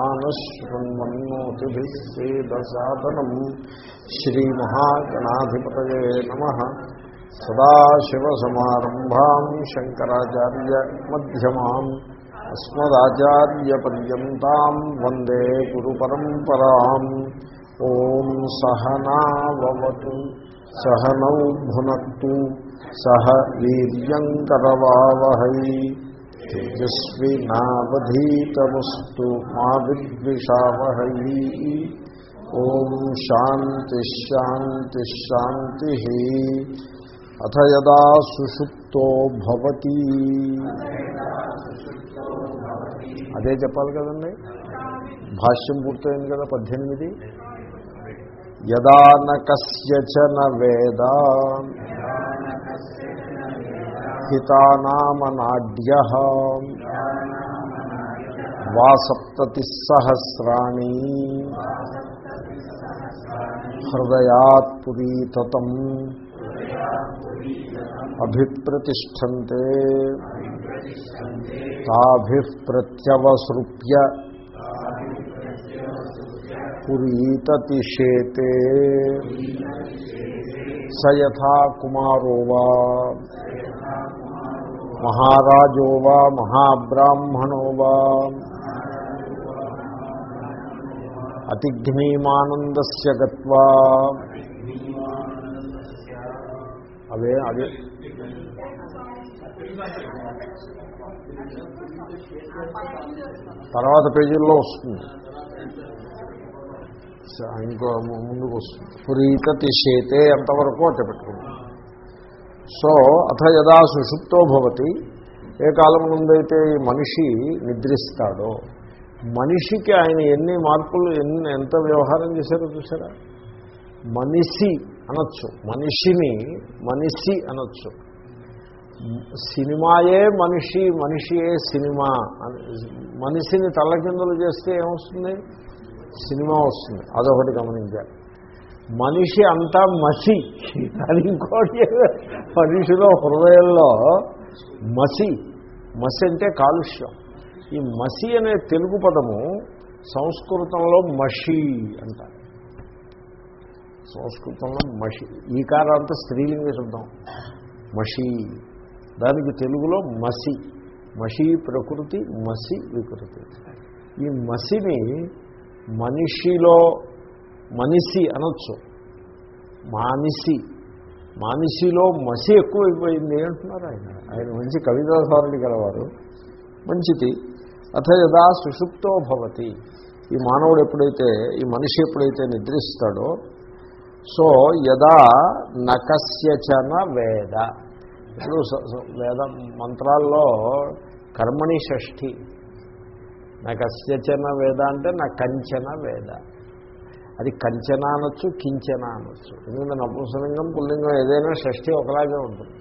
ఆనశృణ్వన్నోతిభిः సేదసాదनम् श्रीमहागणाधिपतये नमः सदाशिवसमारम्भाम् शङ्कराचार्यमध्यमाम् अस्मदाचार्यपर्यन्ताम् वन्दे गुरुपरम्पराम् ॐ सहनावतु सहनौ भुनक्तु सह वीर्यङ्करवावहै తేజస్వి నావధీతమస్తు మా విద్విషావహీ ఓం శాంతిశాంతిశాంతి అథ యదా సుషుప్తో భవతి. అదే చెప్పాలి కదండి? భాష్యం పూర్తయింది కదా పద్దెనిమిది? యదా నకస్యచన వేద. కస్యచన వేద హితానామనాడ్య వా సప్తతిసహస్రాణి హృదయాత్ పురీతతం అభిప్రతిష్టంతే తాభి ప్రత్యవసృప్య పురీతతిషేతే సయథా కుమారో వా మహారాజో వా మహాబ్రాహ్మణో వా. అతిఘ్నీమానందస్య గత్వా. అవే అదే తర్వాత పేజీల్లో వస్తుంది. ఇంకో ముందుకు వస్తుంది. పురీతతి చేతే ఎంతవరకు అట్ట పెట్టుకుంటుంది సో అథ యదా సుషుప్తో భవతి. ఏ కాలం నుండైతే ఈ మనిషి నిద్రిస్తాడో మనిషికి ఆయన ఎన్ని మార్పులు ఎన్ని ఎంత వ్యవహారం చేశారో చూసారా మనిషి అనొచ్చు మనిషిని మనిషి అనొచ్చు. సినిమాయే మనిషి మనిషియే సినిమా మనిషిని తల్లకిందులు చేస్తే ఏమొస్తుంది? సినిమా వస్తుంది. అదొకటి గమనించారు మనిషి అంతా మసి. అది ఇంకోటి మనిషిలో హృదయంలో మసి. మసి అంటే కాలుష్యం. ఈ మసి అనే తెలుగు పదము సంస్కృతంలో మషి అంటారు. సంస్కృతంలో మషి. ఈ కారంతా స్త్రీలింగ శబ్దం. మషి. దానికి తెలుగులో మసి. మషి ప్రకృతి మసి వికృతి. ఈ మసిని మనిషిలో మనిషి అనొచ్చు. మానిసి మానిషిలో మసి ఎక్కువైపోయింది అంటున్నారు ఆయన. ఆయన మంచి కవితాసారుడి గలవారు. మంచిది. అథ యదా సుషుప్తో భవతి. ఈ మానవుడు ఎప్పుడైతే ఈ మనిషి ఎప్పుడైతే నిద్రిస్తాడో సో యదా నకస్యచన వేద. ఇప్పుడు వేద మంత్రాల్లో కర్మణి షష్ఠి. నాకు అస్యచన వేద అంటే నా కంచన వేద. అది కంచన అనొచ్చు కించన అనొచ్చు. ఎందుకంటే నపుంసలింగం పుల్లింగం ఏదైనా షష్ఠి ఒకలాగే ఉంటుంది.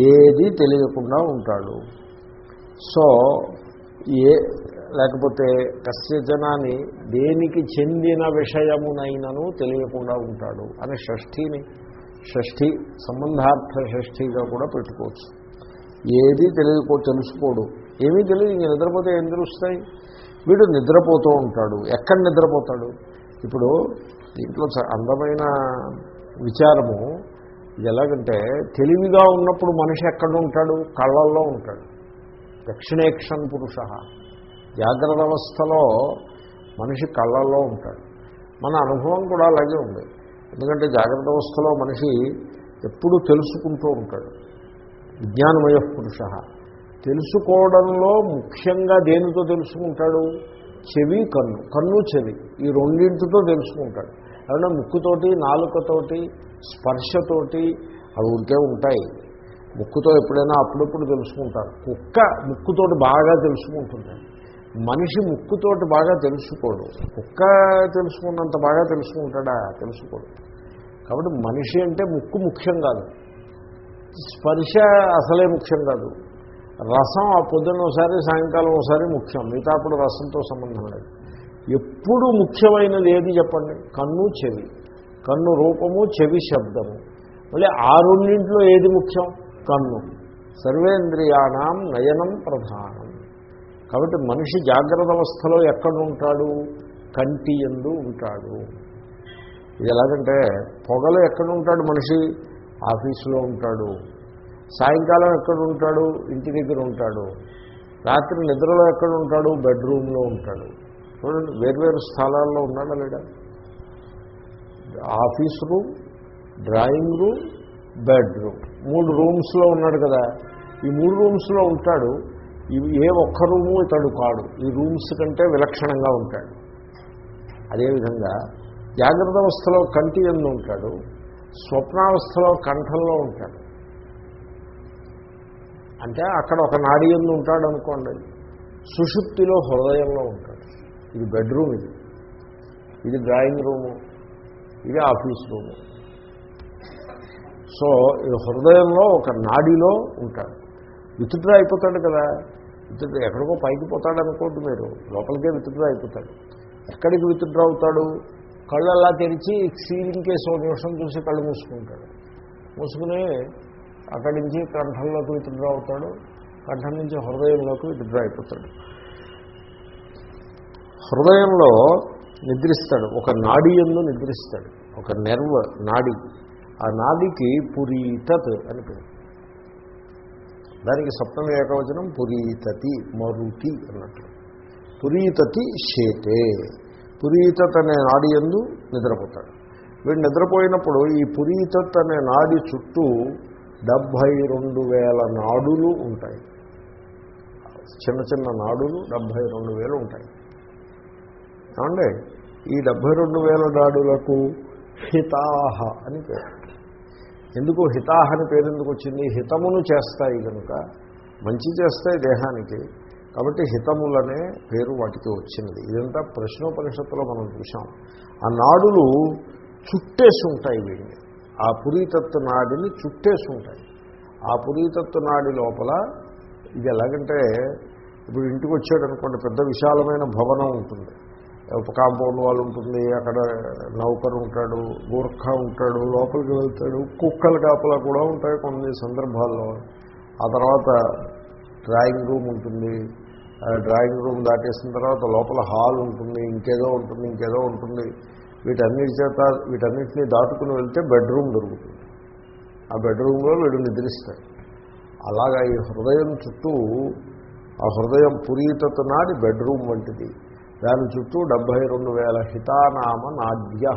ఏది తెలియకుండా ఉంటాడు. సో ఏ లేకపోతే కస్యజనాన్ని దేనికి చెందిన విషయమునైనను తెలియకుండా ఉంటాడు అని షష్ఠిని షష్ఠి సంబంధార్థ షష్ఠిగా కూడా పెట్టుకోవచ్చు. ఏది తెలియకో తెలుసుకోడు. ఏమీ తెలియదు ఇంక నిద్రపోతే ఏం తెలుస్తాయి? వీడు నిద్రపోతూ ఉంటాడు. ఎక్కడ నిద్రపోతాడు? ఇప్పుడు దీంట్లో అందమైన విచారము ఇది ఎలాగంటే తెలివిగా ఉన్నప్పుడు మనిషి ఎక్కడ ఉంటాడు కళ్ళల్లో ఉంటాడు. దక్షిణేక్షన్ పురుష. జాగ్రత్త అవస్థలో మనిషి కళ్ళల్లో ఉంటాడు. మన అనుభవం కూడా అలాగే ఉంది. ఎందుకంటే జాగ్రత్త అవస్థలో మనిషి ఎప్పుడూ తెలుసుకుంటూ ఉంటాడు. విజ్ఞానమయ పురుష. తెలుసుకోవడంలో ముఖ్యంగా దేనితో తెలుసుకుంటాడు? చెవి కన్ను కన్ను చెవి ఈ రెండింటితో తెలుసుకుంటాడు. ఏమన్నా ముక్కుతోటి నాలుకతోటి స్పర్శతోటి అవి ఉంటే ఉంటాయి. ముక్కుతో ఎప్పుడైనా అప్పుడప్పుడు తెలుసుకుంటారు. కుక్క ముక్కుతోటి బాగా తెలుసుకుంటుంది. మనిషి ముక్కుతోటి బాగా తెలుసుకోడు. కుక్క తెలుసుకున్నంత బాగా తెలుసుకుంటాడా? తెలుసుకోడు. కాబట్టి మనిషి అంటే ముక్కు ముఖ్యం కాదు. స్పర్శ అసలే ముఖ్యం కాదు. రసం ఆ పొద్దున్న ఒకసారి సాయంకాలం ఒకసారి ముఖ్యం. మిగతాప్పుడు రసంతో సంబంధం లేదు. ఎప్పుడు ముఖ్యమైనది ఏది చెప్పండి? కన్ను చెవి. కన్ను రూపము చెవి శబ్దము. మళ్ళీ ఆ రెండింట్లో ఏది ముఖ్యం? కన్ను. సర్వేంద్రియాణం నయనం ప్రధానం. కాబట్టి మనిషి జాగ్రత్త అవస్థలో ఎక్కడ ఉంటాడు? కంటి ఎందు ఉంటాడు. ఇది ఎలాగంటే పొగలు ఎక్కడ ఉంటాడు మనిషి? ఆఫీసులో ఉంటాడు. సాయంకాలం ఎక్కడ ఉంటాడు? ఇంటి దగ్గర ఉంటాడు. రాత్రి నిద్రలో ఎక్కడ ఉంటాడు? బెడ్రూమ్లో ఉంటాడు. చూడండి వేర్వేరు స్థలాల్లో ఉన్నాడా లేడా? Office room drawing room bedroom. మూడు రూమ్స్లో ఉన్నాడు కదా. ఈ మూడు రూమ్స్లో ఉంటాడు. ఇవి ఏ ఒక్క రూము ఇతడు కాడు. ఈ రూమ్స్ కంటే విలక్షణంగా ఉంటాడు. అదేవిధంగా జాగ్రత్త అవస్థలో కంటి ఎందు ఉంటాడు. స్వప్నావస్థలో కంఠంలో ఉంటాడు. అంటే అక్కడ ఒక నాడి ఎందు ఉంటాడు అనుకోండి సుషుప్తిలో హృదయంలో ఉంటాడు. ఇది బెడ్రూమ్ ఇది. ఇది డ్రాయింగ్ రూము. ఇది ఆఫీస్ రూము. సో ఈ హృదయంలో ఒక నాడిలో ఉంటాడు. విత్డ్రా అయిపోతాడు కదా. విత్డ్రా ఎక్కడికో పైకి పోతాడు అనుకోండి మీరు. లోపలికే విత్డ్రా అయిపోతాడు. ఎక్కడికి విత్డ్రా అవుతాడు? కళ్ళు అలా తెరిచి సీలింగ్ కేసు ఒక నిమిషం చూసి కళ్ళు మూసుకుంటాడు. మూసుకుని అక్కడి నుంచి కంఠంలోకి విత్డ్రా అవుతాడు కంఠం నుంచి హృదయంలోకి విత్డ్రా అయిపోతాడు. హృదయంలో నిద్రిస్తాడు ఒక నాడి ఎందు నిద్రిస్తాడు ఒక నెర్వ్ నాడి. ఆ నాడికి పురీతత్ అని పేరు. దానికి సప్తమ ఏకవచనం పురీతతి మరుతి అన్నట్లు పురీతతి శేతే. పురీతత్ అనే నాడి ఎందు నిద్రపోతాడు. వీడు నిద్రపోయినప్పుడు ఈ పురీతత్ అనే నాడి చుట్టూ డెబ్భై రెండు వేల నాడులు ఉంటాయి. చిన్న చిన్న నాడులు డెబ్భై రెండు వేలు ఉంటాయి. ఏమండి? ఈ డెబ్భై రెండు వేల నాడులకు హితాహ అని పేరు. ఎందుకు హితాహ అని పేరు ఎందుకు వచ్చింది? హితమును చేస్తాయి కనుక మంచి చేస్తాయి దేహానికి. కాబట్టి హితములనే పేరు వాటికి వచ్చినది. ఇదంతా ప్రశ్నోపనిషత్తులో మనం చూసాం ఆ నాడులు చుట్టేసి ఉంటాయి వీడిని ఆ పురీతత్వ నాడిని చుట్టేసి ఉంటాయి ఆ పురీతత్వ నాడి లోపల ఇది ఎలాగంటే ఇప్పుడు ఇంటికి వచ్చాడు అనుకోండి పెద్ద విశాలమైన భవనం ఉంటుంది. ఒక కాంపౌండ్ వాళ్ళు ఉంటుంది అక్కడ నౌకరు ఉంటాడు గూర్ఖ ఉంటాడు లోపలికి వెళ్తాడు కుక్కల కాపలా కూడా ఉంటాయి కొన్ని సందర్భాల్లో. ఆ తర్వాత డ్రాయింగ్ రూమ్ ఉంటుంది. డ్రాయింగ్ రూమ్ దాటేసిన తర్వాత లోపల హాల్ ఉంటుంది ఇంకేదో ఉంటుంది ఇంకేదో ఉంటుంది. వీటన్నిటి చేత వీటన్నిటినీ దాటుకుని వెళ్తే బెడ్రూమ్ దొరుకుతుంది. ఆ బెడ్రూమ్లో వీడు నిద్రిస్తాడు. అలాగా ఈ హృదయం చుట్టూ ఆ హృదయం పురీతత నాడి బెడ్రూమ్ వంటిది. దాని చుట్టూ డెబ్భై రెండు వేల హితానామ నాద్య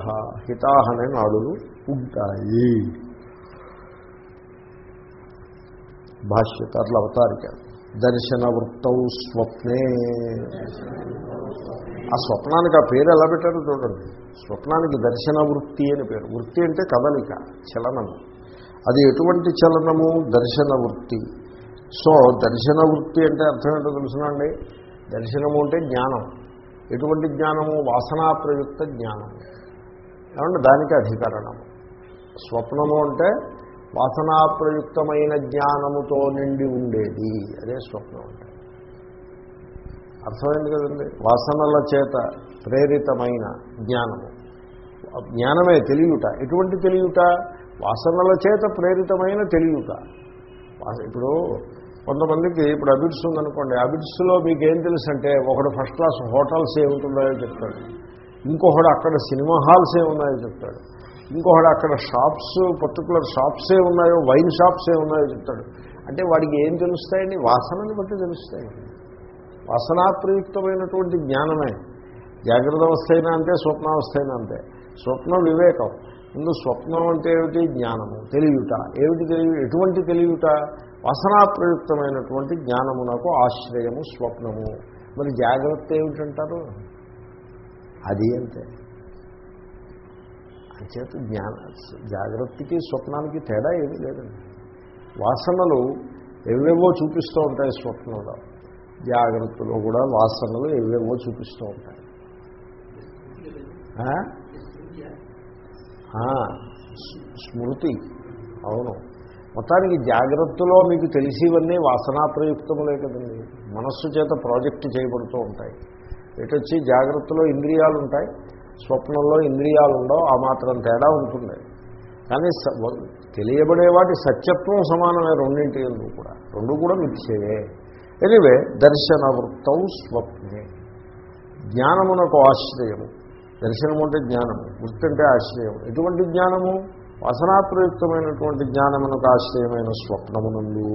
హితాహ అనే నాడులు ఉంటాయి. భాష్యకర్ల అవతారిక దర్శన వృత్తౌ స్వప్నే. ఆ స్వప్నానికి ఆ పేరు ఎలా పెట్టారో చూడండి. స్వప్నానికి దర్శన వృత్తి అని పేరు. వృత్తి అంటే కదలిక చలనము అది ఎటువంటి చలనము? దర్శన వృత్తి. సో దర్శన వృత్తి అంటే అర్థం ఏంటో తెలుసునండి దర్శనము అంటే జ్ఞానం. ఎటువంటి జ్ఞానము? వాసనా ప్రయుక్త జ్ఞానము ఏమంటే దానికి అధికరణము. స్వప్నము అంటే వాసనా ప్రయుక్తమైన జ్ఞానముతో నిండి ఉండేది. అదే స్వప్నం అంటే. అర్థమైంది కదండి? వాసనల చేత ప్రేరితమైన జ్ఞానము. జ్ఞానమే తెలియట. ఎటువంటి తెలియట? వాసనల చేత ప్రేరితమైన తెలియట. ఇప్పుడు కొంతమందికి ఇప్పుడు అబిడ్స్ ఉందనుకోండి అబిడ్స్లో మీకు ఏం తెలుసు అంటే ఒకడు ఫస్ట్ క్లాస్ హోటల్స్ ఏముంటున్నాయో చెప్తాడు. ఇంకొకడు అక్కడ సినిమా హాల్స్ ఏమున్నాయో చెప్తాడు. ఇంకొకడు అక్కడ షాప్స్ పర్టికులర్ షాప్స్ ఉన్నాయో వైన్ షాప్స్ ఏ ఉన్నాయో చెప్తాడు. అంటే వాడికి ఏం తెలుస్తాయండి? వాసనని బట్టి తెలుస్తాయండి వాసనాప్రయుక్తమైనటువంటి జ్ఞానమే. జాగ్రత్త అవస్థ అయినా అంతే స్వప్నావస్థ అయినా అంతే. స్వప్నం వివేకం. ముందు స్వప్నం అంటే ఏమిటి? జ్ఞానము తెలియట. ఏమిటి తెలియ ఎటువంటి తెలియట? వాసనాప్రయుక్తమైనటువంటి జ్ఞానమునకు ఆశ్రయము స్వప్నము. మరి జాగ్రత్త ఏమిటంటారు? అది అంతే. అంచేత జ్ఞాన జాగ్రత్తకి స్వప్నానికి తేడా ఏమీ లేదండి. వాసనలు ఎవేవో చూపిస్తూ ఉంటాయి స్వప్నంలో. జాగ్రత్తలో కూడా వాసనలు ఎవేవో చూపిస్తూ ఉంటాయి. స్మృతి. అవును. మొత్తానికి జాగ్రత్తలో మీకు తెలిసివన్నీ వాసనాప్రయుక్తములే కదండి. మనస్సు చేత ప్రాజెక్ట్ చేయబడుతూ ఉంటాయి. ఎటొచ్చి జాగ్రత్తలో ఇంద్రియాలు ఉంటాయి స్వప్నంలో ఇంద్రియాలు ఉండవు ఆ మాత్రం తేడా ఉంటుంది. కానీ తెలియబడే వాటి సత్యత్వం సమానమే రెండింటి ఎందుకు కూడా. రెండు కూడా మిథ్యయే ఎనివే దర్శనవృత్తౌ స్వప్నే. జ్ఞానమునకు ఆశ్రయము. దర్శనము అంటే జ్ఞానము. వృత్తి అంటే ఆశ్రయం ఎటువంటి జ్ఞానము? వాసనాప్రయుక్తమైనటువంటి జ్ఞానమునకు ఆశ్రయమైన స్వప్నమునందు.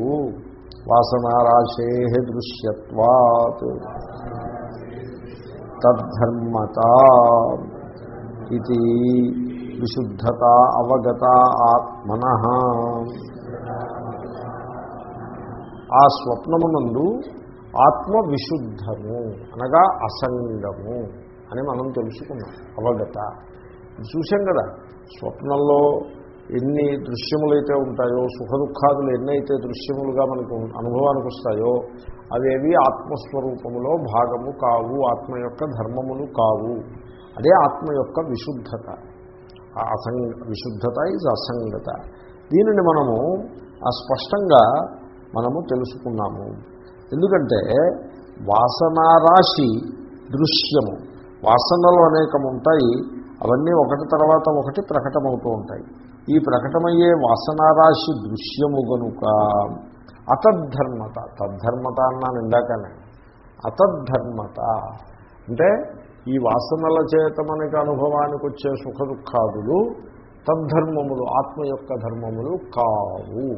వాసనారాశే దృశ్యత్వాత్. తద్ధర్మత ఇది విశుద్ధత అవగత ఆత్మన. ఆ స్వప్నమునందు ఆత్మ విశుద్ధము అనగా అసంగము అని మనం తెలుసుకున్నాం. అవగత. చూసాం కదా స్వప్నంలో ఎన్ని దృశ్యములైతే ఉంటాయో సుఖ దుఃఖాదులు ఎన్నైతే దృశ్యములుగా మనకు అనుభవానికి వస్తాయో అవేవి ఆత్మస్వరూపములో భాగము కావు ఆత్మ యొక్క ధర్మములు కావు. అదే ఆత్మ యొక్క విశుద్ధత. ఆ అసంగ విశుద్ధత ఇది అసంగత. దీనిని మనము ఆ స్పష్టంగా మనము తెలుసుకున్నాము. ఎందుకంటే వాసనారాశి దృశ్యము వాసనలు అనేకం ఉంటాయి అవన్నీ ఒకటి తర్వాత ఒకటి ప్రకటమవుతూ ఉంటాయి. ఈ ప్రకటమయ్యే వాసనారాశి దృశ్యము గనుక అతద్ధర్మత తద్ధర్మత అన్నాను ఇందాకనే. అతద్ధర్మత అంటే ఈ వాసనల చేత మనకి అనుభవానికి వచ్చే సుఖ దుఃఖాదులు తద్ధర్మములు ఆత్మ యొక్క ధర్మములు కావు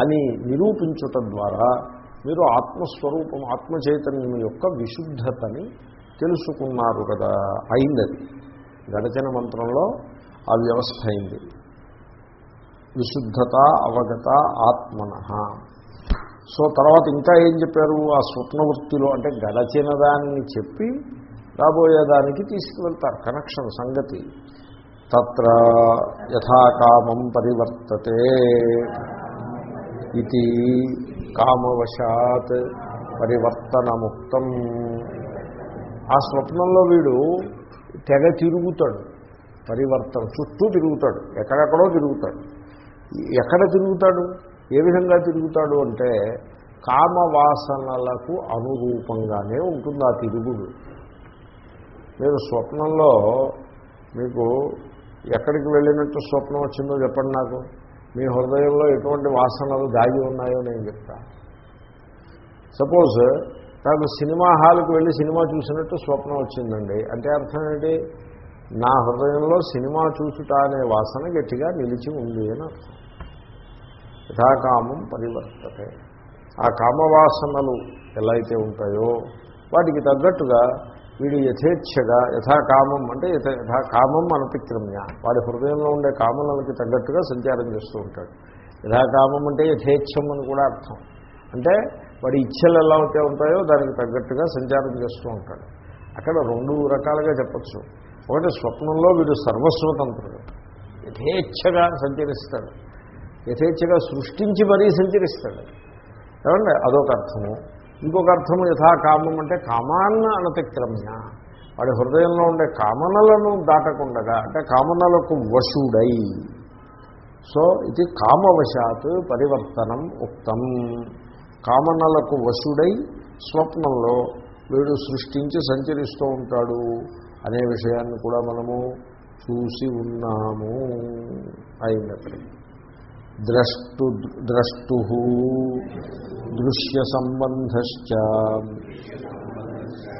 అని నిరూపించుట ద్వారా మీరు ఆత్మస్వరూపం ఆత్మ చైతన్యం యొక్క విశుద్ధతని తెలుసుకున్నారు కదా. అయిందది. గడచిన మంత్రంలో ఆ వ్యవస్థ అయింది. విశుద్ధత అవగత ఆత్మన. సో తర్వాత ఇంకా ఏం చెప్పారు? ఆ స్వప్నవృత్తిలో అంటే గడచిన దాన్ని చెప్పి రాబోయేదానికి తీసుకువెళ్తారు. కనెక్షన్ సంగతి. తత్ర యథాకామం పరివర్తతే ఇది కామవశాత్ పరివర్తనముక్తం. ఆ స్వప్నంలో వీడు తెగ తిరుగుతాడు. పరివర్తన చుట్టూ తిరుగుతాడు. ఎక్కడెక్కడో తిరుగుతాడు. ఎక్కడ తిరుగుతాడు? ఏ విధంగా తిరుగుతాడు అంటే కామవాసనలకు అనురూపంగానే ఉంటుంది ఆ తిరుగుడు? మీరు స్వప్నంలో మీకు ఎక్కడికి వెళ్ళినట్టు స్వప్నం వచ్చిందో చెప్పండి నాకు. మీ హృదయంలో ఎటువంటి వాసనలు దాగి ఉన్నాయో నేను చెప్తా. సపోజ్ నాకు సినిమా హాల్కి వెళ్ళి సినిమా చూసినట్టు స్వప్నం వచ్చిందండి. అంటే అర్థం ఏంటి? నా హృదయంలో సినిమా చూసుట అనే వాసన గట్టిగా నిలిచి ఉంది అని అర్థం. యథాకామం పరివర్తతే. ఆ కామవాసనలు ఎలా అయితే ఉంటాయో వాటికి తగ్గట్టుగా వీడు యథేచ్ఛగా యథాకామం అంటే యథాకామం అనతిక్రమ్య వాడి హృదయంలో ఉండే కామలకి తగ్గట్టుగా సంచారం చేస్తూ ఉంటాడు. యథాకామం అంటే యథేచ్ఛం అని కూడా అర్థం. అంటే వాడి ఇచ్ఛలు ఎలా అయితే ఉంటాయో దానికి తగ్గట్టుగా సంచారం చేస్తూ ఉంటాడు. అక్కడ రెండు రకాలుగా చెప్పచ్చు. ఒకటి స్వప్నంలో వీడు సర్వస్వతంత్రుడు. యథేచ్ఛగా సంచరిస్తాడు. యథేచ్ఛగా సృష్టించి మరీ సంచరిస్తాడు. ఏమండి? అదొక అర్థము. ఇంకొక అర్థము యథాకామం అంటే కామాన్న అనతిక్రమ్య. వాడి హృదయంలో ఉండే కామనలను దాటకుండగా అంటే కామనలకు వశుడై. సో ఇది కామవశాత్ పరివర్తనం ఉక్తం. కామనలకు వశుడై స్వప్నంలో వీడు సృష్టించి సంచరిస్తూ ఉంటాడు అనే విషయాన్ని కూడా మనము చూసి ఉన్నాము అయినప్పుడు ద్రష్టు ద్రష్టు దృశ్య సంబంధ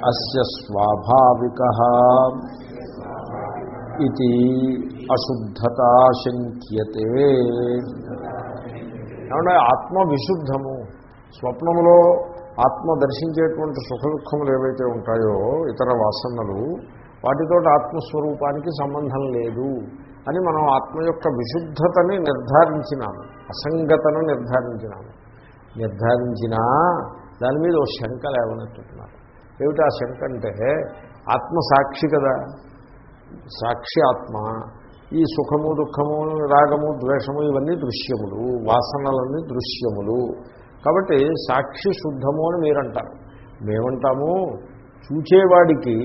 అస్య స్వాభావిక ఇది అశుద్ధత శంక్యతే. ఏమంటే ఆత్మ విశుద్ధము స్వప్నములో ఆత్మ దర్శించేటువంటి సుఖ దుఃఖములు ఏవైతే ఉంటాయో ఇతర వాసనలు వాటితో ఆత్మస్వరూపానికి సంబంధం లేదు. అని మనం ఆత్మ యొక్క విశుద్ధతని నిర్ధారించినాము అసంగతను నిర్ధారించినాము. నిర్ధారించినా దాని మీద ఓ శంక లేవనెత్తుతున్నారు. ఏమిటి ఆ శంక అంటే ఆత్మ సాక్షి కదా సాక్షి ఆత్మ ఈ సుఖము దుఃఖము రాగము ద్వేషము ఇవన్నీ దృశ్యములు వాసనలన్నీ దృశ్యములు. కాబట్టి సాక్షి శుద్ధము అని మీరంటారు. మేమంటాము చూచేవాడికి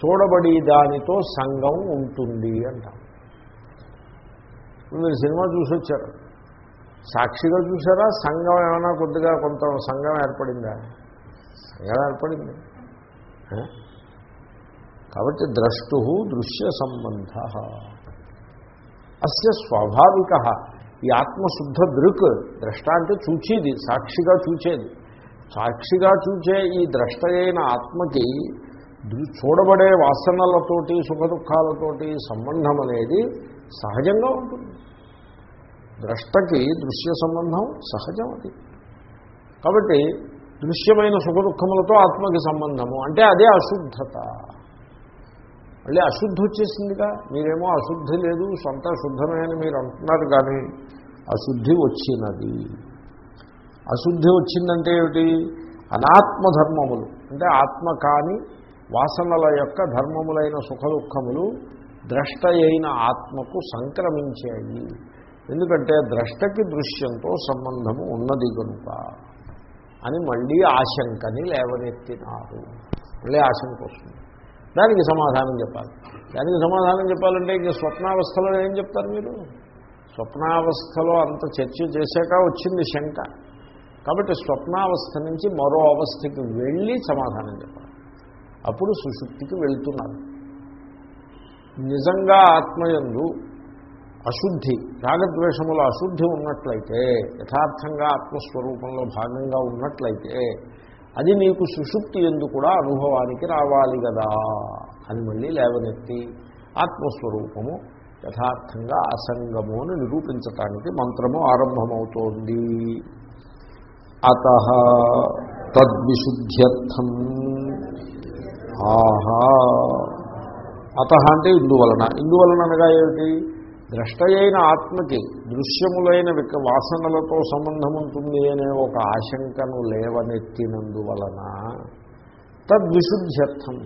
చూడబడి దానితో సంఘం ఉంటుంది అంటాం. మీరు సినిమా చూసి వచ్చారు సాక్షిగా చూసారా? సంఘం ఏమైనా కొద్దిగా కొంత సంఘం ఏర్పడిందా? సంఘం ఏర్పడింది. కాబట్టి ద్రష్టు దృశ్య సంబంధ. అస్య స్వాభావిక. ఈ ఆత్మశుద్ధ దృక్ ద్రష్ట అంటే చూచేది సాక్షిగా చూచేది. సాక్షిగా చూచే ఈ ద్రష్ట అయిన ఆత్మకి చూడబడే వాసనలతోటి సుఖ దుఃఖాలతోటి సంబంధం అనేది సహజంగా ఉంటుంది. ద్రష్టకి దృశ్య సంబంధం సహజం అది. కాబట్టి దృశ్యమైన సుఖ దుఃఖములతో ఆత్మకి సంబంధము అంటే అదే అశుద్ధత. మళ్ళీ అశుద్ధి వచ్చేసిందిగా? మీరేమో అశుద్ధి లేదు సొంత శుద్ధమే అని మీరు అంటున్నారు కానీ అశుద్ధి వచ్చినది. అశుద్ధి వచ్చిందంటే ఏమిటి? అనాత్మధర్మములు. అంటే ఆత్మ కాని వాసనల యొక్క ధర్మములైన సుఖ దుఃఖములు ద్రష్ట అయిన ఆత్మకు సంక్రమించాయి. ఎందుకంటే ద్రష్టకి దృశ్యంతో సంబంధము ఉన్నది కనుక అని మళ్ళీ ఆశంకని లేవనెత్తినారు. మళ్ళీ ఆశంక వస్తుంది. దానికి సమాధానం చెప్పాలి. దానికి సమాధానం చెప్పాలంటే ఇంక స్వప్నావస్థలో ఏం చెప్తారు మీరు? స్వప్నావస్థలో అంత చర్చ చేశాక వచ్చింది శంక. కాబట్టి స్వప్నావస్థ నుంచి మరో అవస్థకి వెళ్ళి సమాధానం చెప్పాలి. అప్పుడు సుషుప్తికి వెళ్తున్నారు. నిజంగా ఆత్మయందు అశుద్ధి రాగద్వేషముల అశుద్ధి ఉన్నట్లయితే యథార్థంగా ఆత్మస్వరూపంలో భాగంగా ఉన్నట్లయితే అది నీకు సుషుప్తి ఎందు కూడా అనుభవానికి రావాలి కదా అని మళ్ళీ లేవనెత్తి ఆత్మస్వరూపము యథార్థంగా అసంగము అని నిరూపించటానికి మంత్రము ఆరంభమవుతోంది. అత తద్విశుద్ధ్యర్థం. ఆహా. అత అంటే ఇందువలన. ఇందువలన అనగా ఏమిటి? ద్రష్టయైన ఆత్మకి దృశ్యములైన విక వాసనలతో సంబంధం ఉంటుంది అనే ఒక ఆశంకను లేవనెత్తినందువలన తద్విశుద్ధ్యర్థం.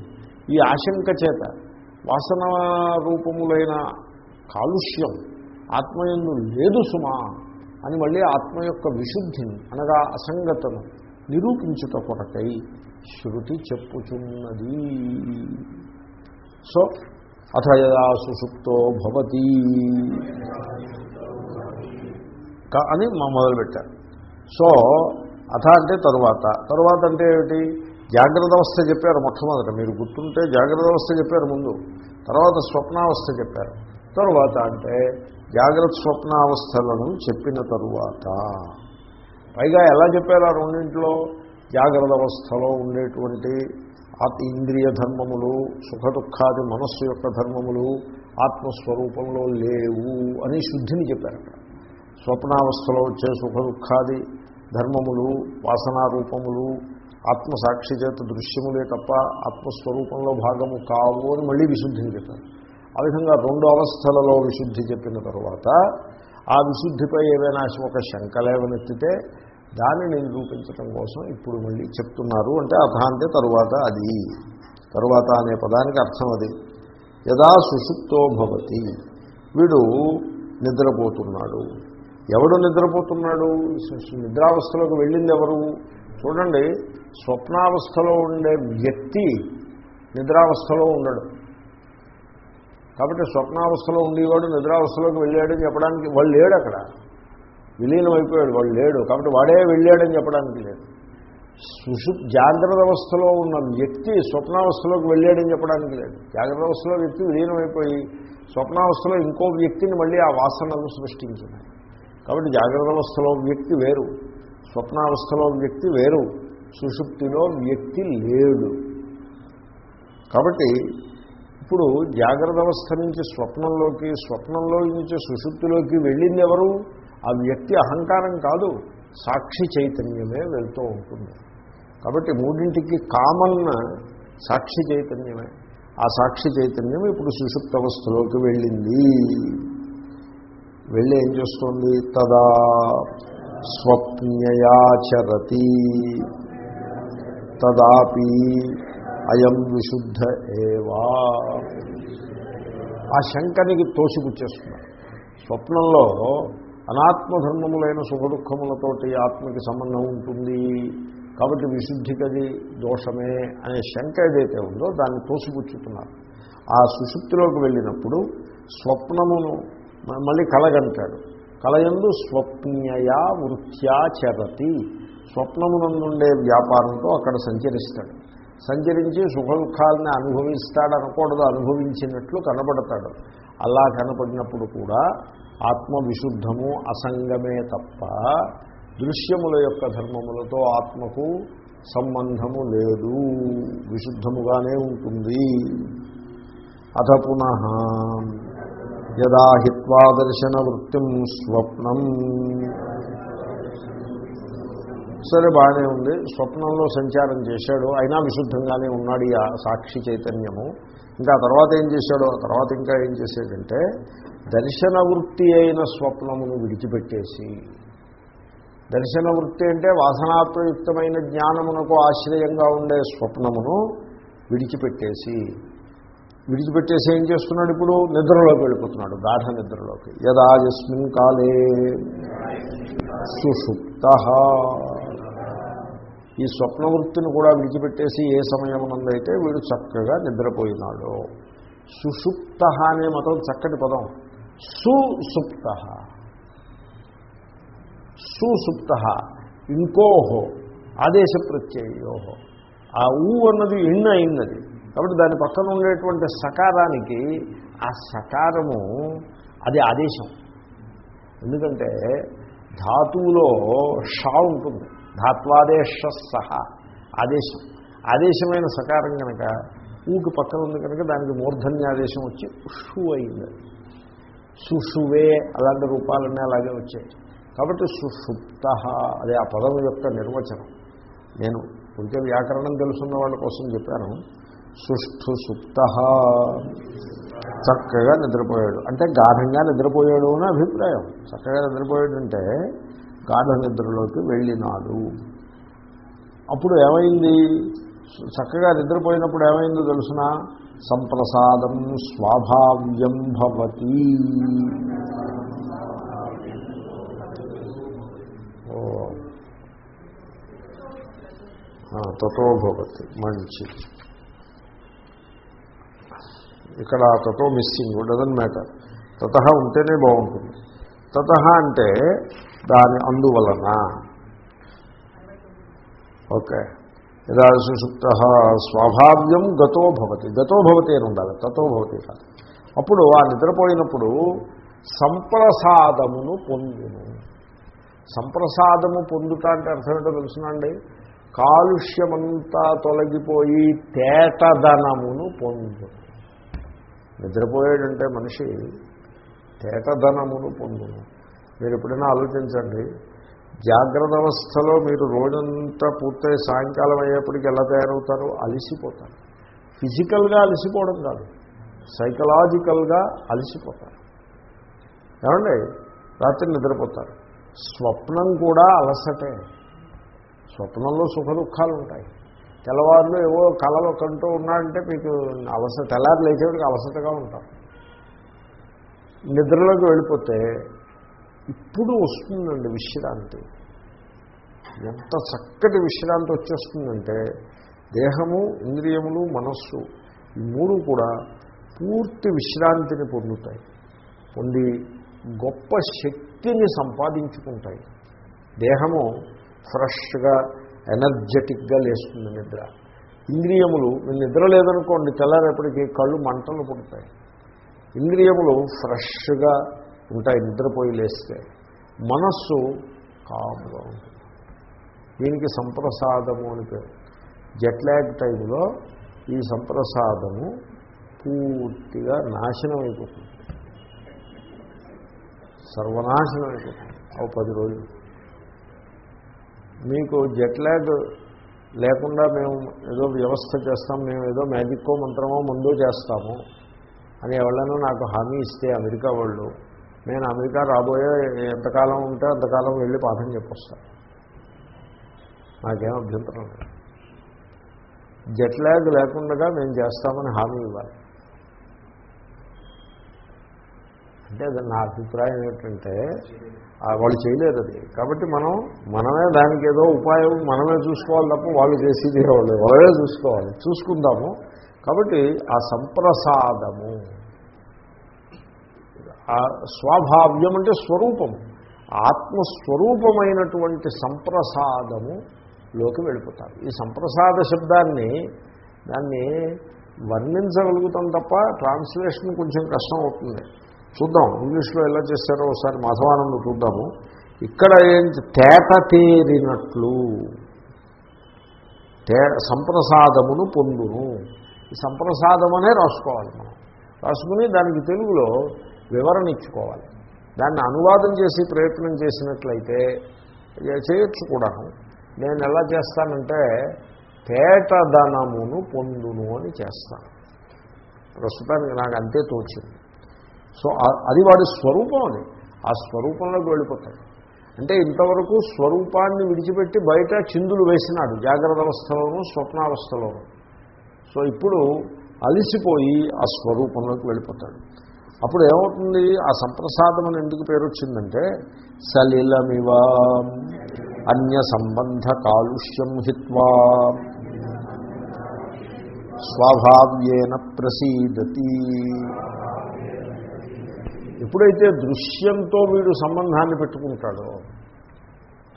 ఈ ఆశంక చేత వాసన రూపములైన కాలుష్యం ఆత్మయందు లేదు సుమా అని మళ్ళీ ఆత్మ యొక్క విశుద్ధిని అనగా అసంగతను నిరూపించుట కొరకై శృతి చెప్పుచున్నది. సో అథ యదా సుషుప్తో భవతి అని మా మొదలుపెట్టారు. సో అథ అంటే తరువాత. తరువాత అంటే ఏమిటి? జాగ్రత్త అవస్థ చెప్పారు మొట్టమొదట. మీరు గుర్తుంటే జాగ్రత్త అవస్థ చెప్పారు ముందు. తర్వాత స్వప్నావస్థ చెప్పారు. తరువాత అంటే జాగ్రత్త స్వప్నావస్థలను చెప్పిన తరువాత. పైగా ఎలా చెప్పారు ఆ రెండింటిలో? జాగ్రత్త అవస్థలో ఉండేటువంటి ఆత్ ఇంద్రియ ధర్మములు సుఖ దుఃఖాది మనస్సు యొక్క ధర్మములు ఆత్మస్వరూపంలో లేవు అని శుద్ధిని చెప్పారు స్వప్నావస్థలో వచ్చే సుఖ దుఃఖాది ధర్మములు వాసనారూపములు ఆత్మసాక్షి చేత దృశ్యములే తప్ప ఆత్మస్వరూపంలో భాగము కావు అని మళ్ళీ విశుద్ధిని చెప్పారు. ఆ విధంగా రెండు అవస్థలలో విశుద్ధి చెప్పిన తర్వాత ఆ విశుద్ధిపై ఏవైనా ఒక శంక లేవనెత్తితే దానిని నిరూపించటం కోసం ఇప్పుడు మళ్ళీ చెప్తున్నారు అంటే అథ అంటే తరువాత అది. తరువాత అనే పదానికి అర్థం అది. యదా సుషుప్తో భవతి. వీడు నిద్రపోతున్నాడు. ఎవడు నిద్రపోతున్నాడు? నిద్రావస్థలోకి వెళ్ళింది ఎవరు? చూడండి స్వప్నావస్థలో ఉండే వ్యక్తి నిద్రావస్థలో ఉండడు. కాబట్టి స్వప్నావస్థలో ఉండేవాడు నిద్రావస్థలోకి వెళ్ళాడని చెప్పడానికి వాళ్ళు లేడు అక్కడ. విలీనం అయిపోయాడు వాడు లేడు. కాబట్టి వాడే వెళ్ళాడని చెప్పడానికి లేదు. సుషు జాగ్రత్త అవస్థలో ఉన్న వ్యక్తి స్వప్నావస్థలోకి వెళ్ళాడని చెప్పడానికి లేదు. జాగ్రత్త అవస్థలో వ్యక్తి విలీనం అయిపోయి స్వప్నావస్థలో ఇంకో వ్యక్తిని మళ్ళీ ఆ వాసనలు సృష్టించినాయి కాబట్టి జాగ్రత్త అవస్థలో వ్యక్తి వేరు. స్వప్నావస్థలో వ్యక్తి వేరు. సుషుప్తిలో వ్యక్తి లేడు. కాబట్టి ఇప్పుడు జాగ్రత్త అవస్థ నుంచి స్వప్నంలోకి స్వప్నంలో నుంచి సుషుప్తిలోకి వెళ్ళింది ఎవరు? ఆ వ్యక్తి అహంకారం కాదు సాక్షి చైతన్యమే వెళ్తూ ఉంటుంది. కాబట్టి మూడింటికి కామన్ సాక్షి చైతన్యమే. ఆ సాక్షి చైతన్యం ఇప్పుడు సుషుప్త అవస్థలోకి వెళ్ళింది. వెళ్ళి ఏం చేస్తుంది? తదా స్వప్నయాచరతి తదాపి అయం విశుద్ధ ఏవా. ఆ శంకనికి తోసిపుచ్చేస్తున్నారు. స్వప్నంలో అనాత్మధర్మములైన సుఖదుఖములతోటి ఆత్మకి సంబంధం ఉంటుంది. కాబట్టి విశుద్ధికది దోషమే అనే శంక ఏదైతే ఉందో దాన్ని తోసిపుచ్చుతున్నారు. ఆ సుషుప్తిలోకి వెళ్ళినప్పుడు స్వప్నమును మళ్ళీ కలగంటాడు కలయందు స్వప్నయా వృత్యా చరతి. స్వప్నమునందుండే వ్యాపారంతో అక్కడ సంచరిస్తాడు. సంచరించి సుఖ దుఃఖాలని అనుభవిస్తాడనకూడదు అనుభవించినట్లు కనబడతాడు. అలా కనపడినప్పుడు కూడా ఆత్మ విశుద్ధము అసంగమే తప్ప దృశ్యముల యొక్క ధర్మములతో ఆత్మకు సంబంధము లేదు. విశుద్ధముగానే ఉంటుంది. అథ పునః యదా హిత్వా దర్శన వృత్తిం స్వప్నం. సరే బాగానే ఉంది. స్వప్నంలో సంచారం చేశాడు. అయినా విశుద్ధంగానే ఉన్నాడు ఈ సాక్షి చైతన్యము. ఇంకా తర్వాత ఏం చేశాడు? ఆ తర్వాత ఇంకా ఏం చేసేదంటే దర్శన వృత్తి అయిన స్వప్నమును విడిచిపెట్టేసి దర్శన వృత్తి అంటే వాసనాత్మయుక్తమైన జ్ఞానమునకు ఆశ్రయంగా ఉండే స్వప్నమును విడిచిపెట్టేసి విడిచిపెట్టేసి ఏం చేస్తున్నాడు ఇప్పుడు? నిద్రలోకి వెళ్ళిపోతున్నాడు గాఢ నిద్రలోకి. యదా యస్మిన్ కాలే సుషుప్త. ఈ స్వప్న వృత్తిని కూడా విడిచిపెట్టేసి ఏ సమయమునందైతే వీడు చక్కగా నిద్రపోయినాడు. సుషుప్త అనే మతం చక్కటి పదం. సుసుప్త. సుసుప్త ఇంకోహో ఆదేశ ప్రత్యయోహో ఆ ఊ అన్నది ఇన్న అయినది కాబట్టి దాని పక్కన ఉండేటువంటి సకారానికి ఆ సకారము అది ఆదేశం. ఎందుకంటే ధాతువులో షా ఉంటుంది. ధాత్వాదేశ సహ ఆదేశం. ఆదేశమైన సకారం కనుక ఊకి పక్కన ఉంది కనుక దానికి మూర్ధన్యాదేశం వచ్చి షూ అయింది. సుషువే అలాంటి రూపాలన్నీ అలాగే వచ్చాయి. కాబట్టి సుషుప్త అదే ఆ పదం యొక్క నిర్వచనం. నేను ఇంకే వ్యాకరణం తెలుసున్న వాళ్ళ కోసం చెప్పాను. సుష్ఠు సుప్త చక్కగా నిద్రపోయాడు. అంటే గాఢంగా నిద్రపోయాడు అని అభిప్రాయం. చక్కగా నిద్రపోయాడంటే గాఢ నిద్రలోకి వెళ్ళినాడు. అప్పుడు ఏమైంది? చక్కగా నిద్రపోయినప్పుడు ఏమైందో తెలుసిన? సంప్రసాదం స్వాభావ్యం భవతి. ఓ. తతో భవతి మంచిది ఇక్కడ తతో మిస్సింగ్ డజన్ మ్యాటర్. తత ఉంటేనే బాగుంటుంది. తత అంటే దాని అందువలన. ఓకే. యదా సుషుప్త స్వాభావ్యం గతో భవతి. గతో భవతి అని ఉండాలి. తతో భవతి కాదు. అప్పుడు ఆ నిద్రపోయినప్పుడు సంప్రసాదమును పొందును సంప్రసాదము పొందుట అంటే అర్థం ఏంటో తెలుసునండి కాలుష్యమంతా తొలగిపోయి తేటదనమును పొందును నిద్రపోయాడంటే మనిషి తేటదనమును పొందును మీరు ఎప్పుడైనా ఆలోచించండి జాగ్రత్త అవస్థలో మీరు రోజంతా పూర్తయి సాయంకాలం అయ్యేప్పటికి ఎలా తయారవుతారో అలసిపోతారు. ఫిజికల్గా అలసిపోవడం కాదు సైకలాజికల్గా అలసిపోతారు. ఏమండి? రాత్రి నిద్రపోతారు. స్వప్నం కూడా అలసటే. స్వప్నంలో సుఖ దుఃఖాలు ఉంటాయి తెల్లవారులు ఏవో కళలు కంటూ ఉన్నాయంటే మీకు అలస తెల్లారి లేచేవాడికి అలసటగా ఉంటారు. నిద్రలోకి వెళ్ళిపోతే ఇప్పుడు వస్తుందండి విశ్రాంతి. ఎంత చక్కటి విశ్రాంతి వచ్చేస్తుందంటే దేహము ఇంద్రియములు మనస్సు ఈ మూడు కూడా పూర్తి విశ్రాంతిని పొందుతాయి. పొంది గొప్ప శక్తిని సంపాదించుకుంటాయి. దేహము ఫ్రెష్గా ఎనర్జెటిక్గా లేస్తుంది నిద్ర. ఇంద్రియములు నిద్ర లేదనుకోండి తెల్లారేపటికి కళ్ళు మంటలు పుడతాయి. ఇంద్రియములు ఫ్రెష్గా ఉంటాయి నిద్రపోయి లేస్తే మనస్సు కామ్గా ఉంటుంది. దీనికి సంప్రసాదము అని పేరు. జెట్లాగ్ టైంలో ఈ సంప్రసాదము పూర్తిగా నాశనం అయిపోతుంది. సర్వనాశనం అయిపోతుంది. ఓ పది రోజులు. మీకు జెట్లాగ్ లేకుండా మేము ఏదో వ్యవస్థ చేస్తాం మేము ఏదో మ్యాజిక్కో మంత్రమో ముందో చేస్తాము అని ఎవరైనా నాకు హామీ ఇస్తే అమెరికా వాళ్ళు నేను అమెరికా రాబోయే ఎంతకాలం ఉంటే అంతకాలం వెళ్ళి పాఠం చెప్పొస్తాను నాకేం అభ్యంతరం లేదు. జెట్ ల్యాగ్ లేకుండా మేము చేస్తామని హామీ ఇవ్వాలి. అంటే అది నా అభిప్రాయం ఏంటంటే వాళ్ళు చేయలేరు అది. కాబట్టి మనం మనమే దానికి ఏదో ఉపాయం మనమే చూసుకోవాలి తప్ప వాళ్ళు చేసేది వాళ్ళు వాళ్ళే చూసుకోవాలి. చూసుకుందాము. కాబట్టి ఆ సంప్రసాదము. స్వాభావ్యం అంటే స్వరూపం. ఆత్మస్వరూపమైనటువంటి సంప్రసాదము లోకి వెళ్ళిపోతారు. ఈ సంప్రసాద శబ్దాన్ని దాన్ని వర్ణించగలుగుతాం తప్ప ట్రాన్స్లేషన్ కొంచెం కష్టం అవుతుంది. చూద్దాం ఇంగ్లీష్లో ఎలా చేస్తారో ఒకసారి మాధవానందం చూద్దాము. ఇక్కడ ఏంటి తేట తేరినట్లు. తే సంప్రసాదమును పొందును. ఈ సంప్రసాదమనే రాసుకోవాలి మనం. రాసుకుని దానికి తెలుగులో వివరణ ఇచ్చుకోవాలి దాన్ని అనువాదం చేసి ప్రయత్నం చేసినట్లయితే చేయొచ్చు కూడాను నేను ఎలా చేస్తానంటే పేటధనమును పొందును అని చేస్తాను ప్రస్తుతానికి నాకు అంతే తోచింది. సో అది వాడి స్వరూపం అది. ఆ స్వరూపంలోకి వెళ్ళిపోతాడు. అంటే ఇంతవరకు స్వరూపాన్ని విడిచిపెట్టి బయట చిందులు వేసినాడు. జాగ్రత్త అవస్థలోను స్వప్నావస్థలోను. సో ఇప్పుడు అలిసిపోయి ఆ స్వరూపంలోకి వెళ్ళిపోతాడు. అప్పుడు ఏమవుతుంది ఆ సంప్రసాదం అని ఎందుకు పేరు వచ్చిందంటే సలిలమివ అన్య సంబంధ కాలుష్యం హిత్వా. స్వభావ్యేన ప్రసీదతి. ఎప్పుడైతే దృశ్యంతో వీడు సంబంధాన్ని పెట్టుకుంటాడో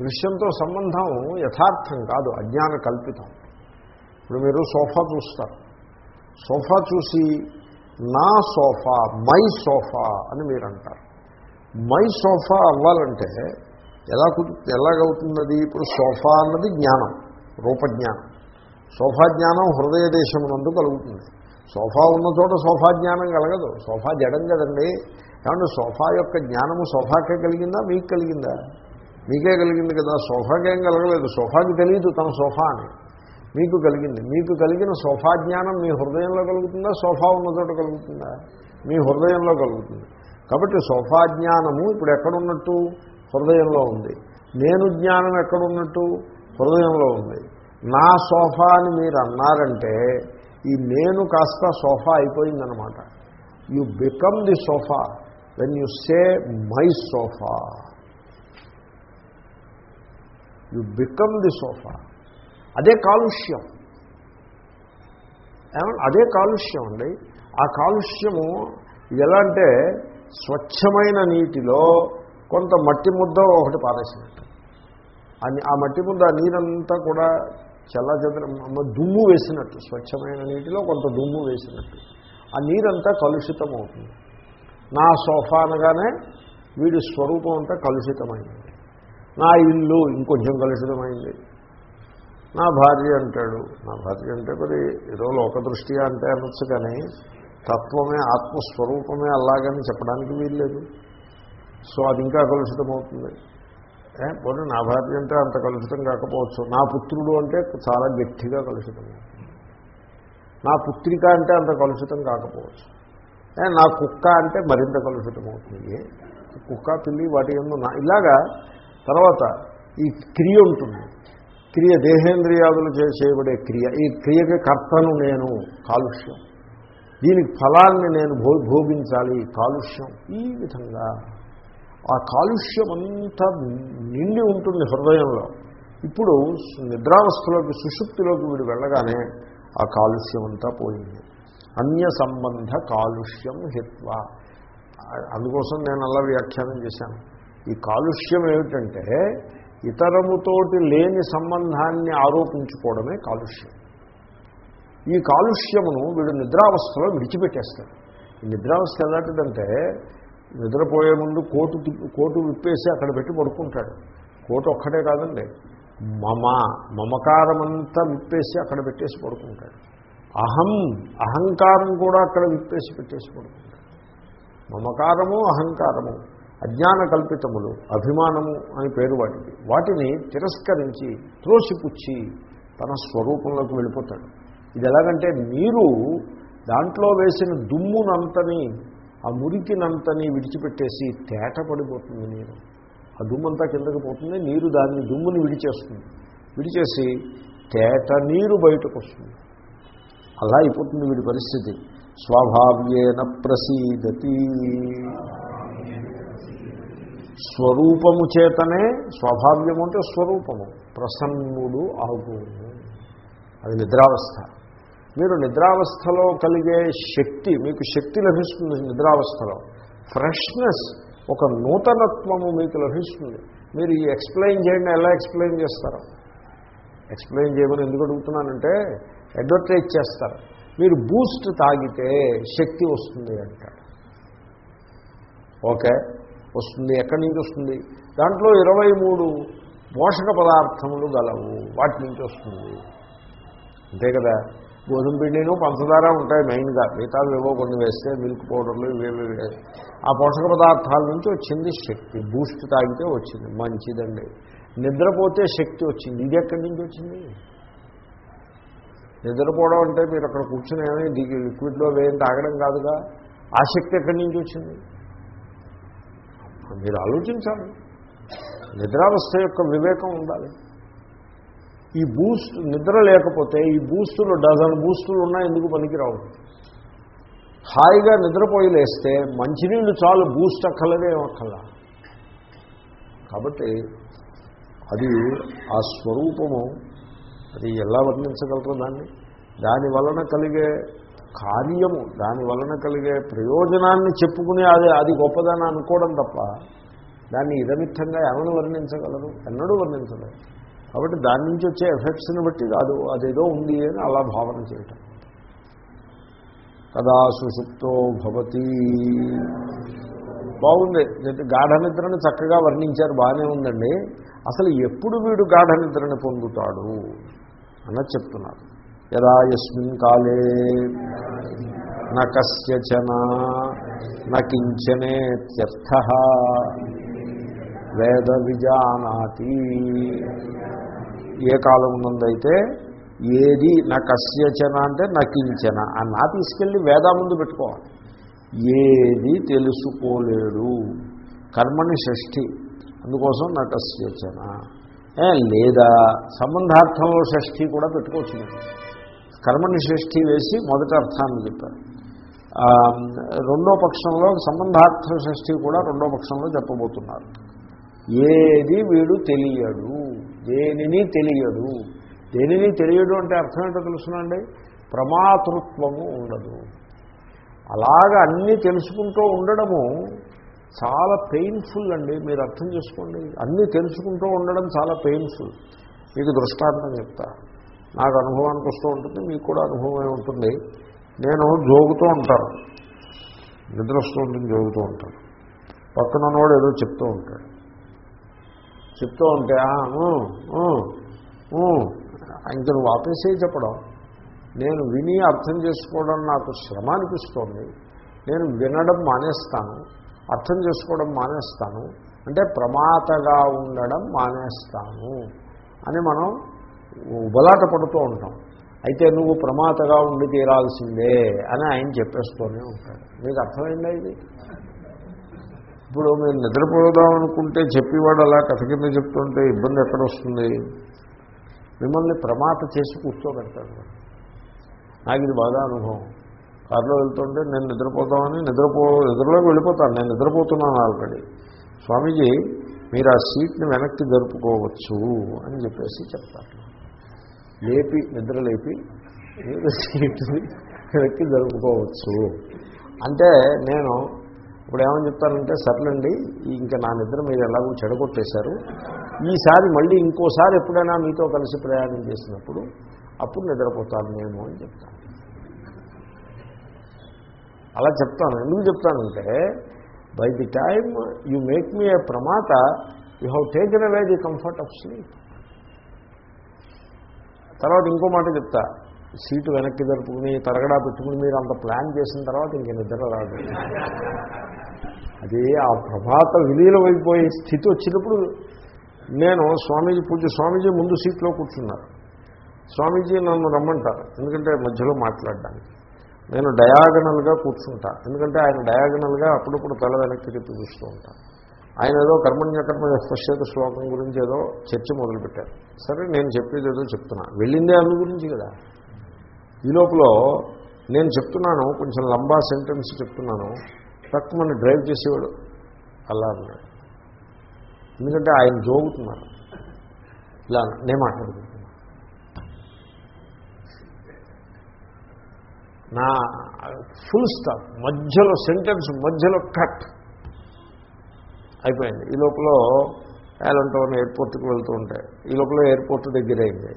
దృశ్యంతో సంబంధం యథార్థం కాదు అజ్ఞాన కల్పితం. ఇప్పుడు మీరు సోఫా చూస్తారు. సోఫా చూసి నా సోఫా మై సోఫా అని మీరు అంటారు మై సోఫా అవ్వాలంటే ఎలా ఎలాగవుతున్నది? ఇప్పుడు సోఫా అన్నది జ్ఞానం రూపజ్ఞానం. సోఫా జ్ఞానం హృదయ దేశమునందు కలుగుతుంది. సోఫా ఉన్న చోట సోఫా జ్ఞానం కలగదు. సోఫా జడం కదండి. కాబట్టి సోఫా యొక్క జ్ఞానము సోఫాకే కలిగిందా? మీకు కలిగిందా? మీకే కలిగింది కదా. సోఫాకేం కలగలేదు. సోఫాకి తెలియదు తన సోఫా అని. మీకు కలిగింది. మీకు కలిగిన సోఫా జ్ఞానం మీ హృదయంలో కలుగుతుందా? సోఫా ఉన్న చోట కలుగుతుందా? మీ హృదయంలో కలుగుతుంది. కాబట్టి సోఫా జ్ఞానము ఇప్పుడు ఎక్కడున్నట్టు? హృదయంలో ఉంది. నేను జ్ఞానం ఎక్కడున్నట్టు? హృదయంలో ఉంది. నా సోఫా అని మీరు అన్నారంటే ఈ నేను కాస్త సోఫా అయిపోయిందనమాట you become the sofa when you say my sofa you become the sofa అదే కాలుష్యం. అదే కాలుష్యం అండి. ఆ కాలుష్యము ఇది ఎలా అంటే స్వచ్ఛమైన నీటిలో కొంత మట్టి ముద్ద ఒకటి పారేసినట్టు. అని ఆ మట్టి ముద్ద ఆ నీరంతా కూడా చల్ల దుమ్ము వేసినట్టు. స్వచ్ఛమైన నీటిలో కొంత దుమ్ము వేసినట్టు. ఆ నీరంతా కలుషితం అవుతుంది నా సోఫా అనగానే వీడి స్వరూపం అంతా కలుషితమైంది. నా ఇల్లు ఇంకొంచెం కలుషితమైంది. నా భార్య అంటాడు. నా భార్య అంటే మరి ఏదో లోకదృష్టిగా అంటే అనొచ్చు కానీ తత్వమే ఆత్మస్వరూపమే అలాగని చెప్పడానికి వీల్లేదు. సో అది ఇంకా కలుషితమవుతుంది. పోనీ నా భార్య అంటే అంత కలుషితం కాకపోవచ్చు. నా పుత్రుడు అంటే చాలా గట్టిగా కలుషితం నా పుత్రిక అంటే అంత కలుషితం కాకపోవచ్చు. నా కుక్క అంటే మరింత కలుషితం అవుతుంది కుక్క పిల్లి వాటి ఎందు ఇలాగా తర్వాత ఈ క్రియ ఉంటుంది. క్రియ దేహేంద్రియాదులు చేయబడే క్రియ. ఈ క్రియకి కర్తను నేను కాలుష్యం. దీనికి ఫలాన్ని నేను భో భోగించాలి కాలుష్యం. ఈ విధంగా ఆ కాలుష్యం అంతా నిండి ఉంటుంది హృదయంలో. ఇప్పుడు నిద్రావస్థలోకి సుషుప్తిలోకి వీడు వెళ్ళగానే ఆ కాలుష్యం అంతా పోయింది. అన్య సంబంధ కాలుష్యం హిత్వ. అందుకోసం నేను అలా వ్యాఖ్యానం చేశాను. ఈ కాలుష్యం ఏమిటంటే ఇతరముతోటి లేని సంబంధాన్ని ఆరోపించుకోవడమే కాలుష్యం. ఈ కాలుష్యమును వీడు నిద్రావస్థలో విడిచిపెట్టేస్తాడు. ఈ నిద్రావస్థ ఎలాంటిదంటే నిద్రపోయే ముందు కోటు కోటు విప్పేసి అక్కడ పెట్టి పడుకుంటాడు. కోటు ఒక్కటే కాదండి. మమ మమకారమంతా విప్పేసి అక్కడ పెట్టేసి పడుకుంటాడు. అహం అహంకారం కూడా అక్కడ విప్పేసి పెట్టేసి పడుకుంటాడు. మమకారము అహంకారము. అజ్ఞాన కల్పితములు అభిమానము అని పేరు వాటికి వాటిని తిరస్కరించి త్రోసిపుచ్చి తన స్వరూపంలోకి వెళ్ళిపోతాడు. ఇది ఎలాగంటే నీరు దాంట్లో వేసిన దుమ్మునంతని ఆ మురికినంతని విడిచిపెట్టేసి తేట పడిపోతుంది నీరు. ఆ దుమ్మంతా కిందకి పోతుంది నీరు దాన్ని దుమ్ముని విడిచేస్తుంది. విడిచేసి తేట నీరు బయటకు వస్తుంది. అలా అయిపోతుంది వీడి పరిస్థితి. స్వభావ్యేన ప్రసీదతి. స్వరూపము చేతనే స్వభావ్యము అంటే స్వరూపము. ప్రసన్నుడు ఆగు అది నిద్రావస్థ. మీరు నిద్రావస్థలో కలిగే శక్తి మీకు శక్తి లభిస్తుంది నిద్రావస్థలో. ఫ్రెష్నెస్ ఒక నూతనత్వము మీకు లభిస్తుంది. మీరు ఈ ఎక్స్ప్లెయిన్ చేయండి ఎలా ఎక్స్ప్లెయిన్ చేస్తారు? ఎక్స్ప్లెయిన్ చేయమని ఎందుకు అడుగుతున్నానంటే అడ్వర్టైజ్ చేస్తారు. మీరు బూస్ట్ తాగితే శక్తి వస్తుంది అంటాడు ఓకే? వస్తుంది ఎక్కడి నుంచి వస్తుంది? దాంట్లో ఇరవై మూడు పోషక పదార్థములు గలవు. వాటి నుంచి వస్తుంది. అంతే కదా? గోధుమ పిండిను పంచదార ఉంటాయి మెయిన్గా. మిగతాలు ఏవో కొన్ని వేస్తే మిల్క్ పౌడర్లు ఇవేవి ఆ పోషక పదార్థాల నుంచి వచ్చింది శక్తి. బూస్ట్ తాగితే వచ్చింది. మంచిదండి. నిద్రపోతే శక్తి వచ్చింది. ఇది ఎక్కడి నుంచి వచ్చింది? నిద్రపోవడం అంటే మీరు అక్కడ కూర్చుని ఏమీ లిక్విడ్లో వేయం తాగడం కాదుగా. ఆ శక్తి ఎక్కడి నుంచి వచ్చింది? మీరు ఆలోచించాలి. నిద్రావస్థ యొక్క వివేకం ఉండాలి. ఈ బూస్ట్ నిద్ర లేకపోతే ఈ బూస్టులు డజన్ బూస్టులు ఉన్నా ఎందుకు పనికిరావు? హాయిగా నిద్రపోయి లేస్తే మంచినీళ్ళు చాలు బూస్ట్ అక్కలనే అక్కలా కాబట్టి అది ఆ స్వరూపము అది ఎలా వర్ణించగలరు దాన్ని? దాని వలన కలిగే కార్యము దాని వలన కలిగే ప్రయోజనాన్ని చెప్పుకుని అది అది గొప్పదని అనుకోవడం తప్ప దాన్ని ఇదమిత్తంగా ఎవరు వర్ణించగలరు? ఎన్నడూ వర్ణించలేరు కాబట్టి దాని నుంచి వచ్చే ఎఫెక్ట్స్ని బట్టి కాదు అదేదో ఉంది అని అలా భావన చేయటం. కదా సుషుప్తో భవతి. బాగుంది. గాఢ నిద్రని చక్కగా వర్ణించారు బాగానే ఉందండి. అసలు ఎప్పుడు వీడు గాఢ నిద్రని పొందుతాడు? అన్నది చెప్తున్నారు. యదా యస్మిన్ కాలే న నకించనేత్యర్థ వేద విజానాతి ఏ కాలం ఉన్నదైతే ఏది నా కస్యచన అంటే నకించన ఆ నా తీసుకెళ్ళి వేద ముందు పెట్టుకోవాలి. ఏది తెలుసుకోలేడు. కర్మని షష్ఠి అందుకోసం నటస్యచన ఏ, లేదా సంబంధార్థంలో షష్ఠి కూడా పెట్టుకోవచ్చు కర్మని షష్ఠి వేసి మొదటి అర్థాన్ని చెప్పారు. రెండో పక్షంలో సంబంధార్థ షష్ఠి కూడా రెండో పక్షంలో చెప్పబోతున్నారు. ఏది వీడు తెలియడు దేనిని తెలియడు దేనిని తెలియడు అంటే అర్థం ఏంటో తెలుసునండి? ప్రమాతృత్వము ఉండదు. అలాగా అన్నీ తెలుసుకుంటూ ఉండడము చాలా పెయిన్ఫుల్ అండి. మీరు అర్థం చేసుకోండి. అన్నీ తెలుసుకుంటూ ఉండడం చాలా పెయిన్ఫుల్. మీకు దృష్టాంతం చెప్తా. నాకు అనుభవానికి వస్తూ ఉంటుంది మీకు కూడా అనుభవమే ఉంటుంది. నేను జోగుతూ ఉంటాను. నిద్ర వస్తూ ఉంటుంది జోగుతూ ఉంటాను. పక్కన ఉన్నవాడు ఏదో చెప్తూ ఉంటాడు. చెప్తూ ఉంటే "ఆ, ఊ, నువ్వు ఆపేసే చెప్పడం. నేను విని అర్థం చేసుకోవడం నాకు శ్రమ అనిపిస్తోంది. నేను వినడం మానేస్తాను. అర్థం చేసుకోవడం మానేస్తాను. అంటే ప్రమాతగా ఉండడం మానేస్తాను. అని మనం ఉబలాట పడుతూ ఉంటాం. అయితే నువ్వు ప్రమాతగా ఉండి తీరాల్సిందే అని ఆయన చెప్పేస్తూనే ఉంటాడు. మీకు అర్థమైందా ఇది? ఇప్పుడు మీరు నిద్రపోదాం అనుకుంటే చెప్పేవాడు అలా కథ కింద చెప్తుంటే ఇబ్బంది ఎక్కడ వస్తుంది? మిమ్మల్ని ప్రమాత చేసి కూర్చోబెడతాడు నాకు ఇది బాగా అనుభవం. కారులో వెళ్తుంటే నేను నిద్రపోతామని నిద్రపో నిద్రలోకి వెళ్ళిపోతాను. నేను నిద్రపోతున్నాను ఆల్రెడీ. స్వామీజీ మీరు ఆ సీట్ని వెనక్కి జరుపుకోవచ్చు అని చెప్పేసి చెప్తారు. లేపి నిద్ర లేపి మీరు సీట్ని జరుపుకోవచ్చు. అంటే నేను ఇప్పుడు ఏమని చెప్తానంటే సర్లేండి ఇంకా నా నిద్ర మీరు ఎలాగో చెడగొట్టేశారు. ఈసారి మళ్ళీ ఇంకోసారి ఎప్పుడైనా మీతో కలిసి ప్రయాణం చేసినప్పుడు అప్పుడు నిద్రపోతాను నేను అని చెప్తాను. అలా చెప్తాను. ఎందుకు చెప్తానంటే by the time you make me a ప్రమాత you have taken away the comfort of sleep తర్వాత ఇంకో మాట చెప్తా. సీటు వెనక్కి జరుపుకుని తరగడా పెట్టుకుని మీరు అంత ప్లాన్ చేసిన తర్వాత ఇంక నిద్ర రాదు. అది ఆ ప్రభాత విలీనమైపోయే స్థితి వచ్చినప్పుడు నేను స్వామీజీ పూజ స్వామీజీ ముందు సీట్లో కూర్చున్నారు. స్వామీజీ నన్ను రమ్మంటారు. ఎందుకంటే మధ్యలో మాట్లాడడానికి. నేను డయాగనల్గా కూర్చుంటా. ఎందుకంటే ఆయన డయాగనల్గా అప్పుడప్పుడు తల వెనక్కి తిప్పి చూస్తూ ఉంటాను ఆయన ఏదో కర్మణ్యకర్మ స్పశ్యత శ్లోకం గురించి ఏదో చర్చ మొదలుపెట్టారు. సరే నేను చెప్పేది ఏదో చెప్తున్నా. వెళ్ళిందే అందు గురించి కదా? ఈ లోపల నేను చెప్తున్నాను కొంచెం లంబా సెంటెన్స్ చెప్తున్నాను. తక్కువ డ్రైవ్ చేసేవాడు అలా అన్నాడు. ఎందుకంటే ఆయన జోగుతున్నారు. ఇలా నేను మాట్లాడుకుంటున్నాను నా ఫుల్ స్టాప్. మధ్యలో సెంటెన్స్ మధ్యలో కట్. అయిపోయింది. ఈ లోపల ఏలంటోన్ ఎయిర్పోర్ట్కి వెళ్తూ ఉంటాయి ఈ లోపల ఎయిర్పోర్ట్ దగ్గరైంది.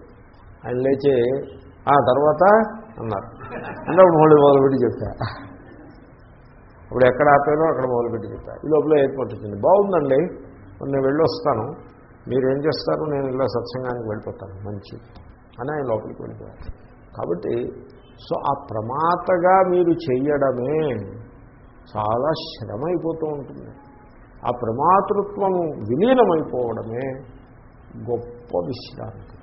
ఆయన లేచి ఆ తర్వాత? అన్నారు. అంటే అప్పుడు మళ్ళీ మొదలుపెట్టి చెప్పా. ఇప్పుడు ఎక్కడ ఆపారో అక్కడ మొదలుపెట్టి చెప్పా. ఈ లోపల ఎయిర్పోర్ట్ వచ్చింది. బాగుందండి నేను వెళ్ళి వస్తాను మీరేం చేస్తారు? నేను ఇలా సత్సంగానికి వెళ్ళిపోతాను. మంచి. అని ఆయన లోపలికి వెళ్ళిపోయారు. కాబట్టి సో ఆ ప్రమాతగా మీరు చేయడమే చాలా శ్రమ అయిపోతూ ఉంటుంది. ఆ ప్రమాతృత్వము విలీనమైపోవడమే గొప్ప విశ్రాంతి.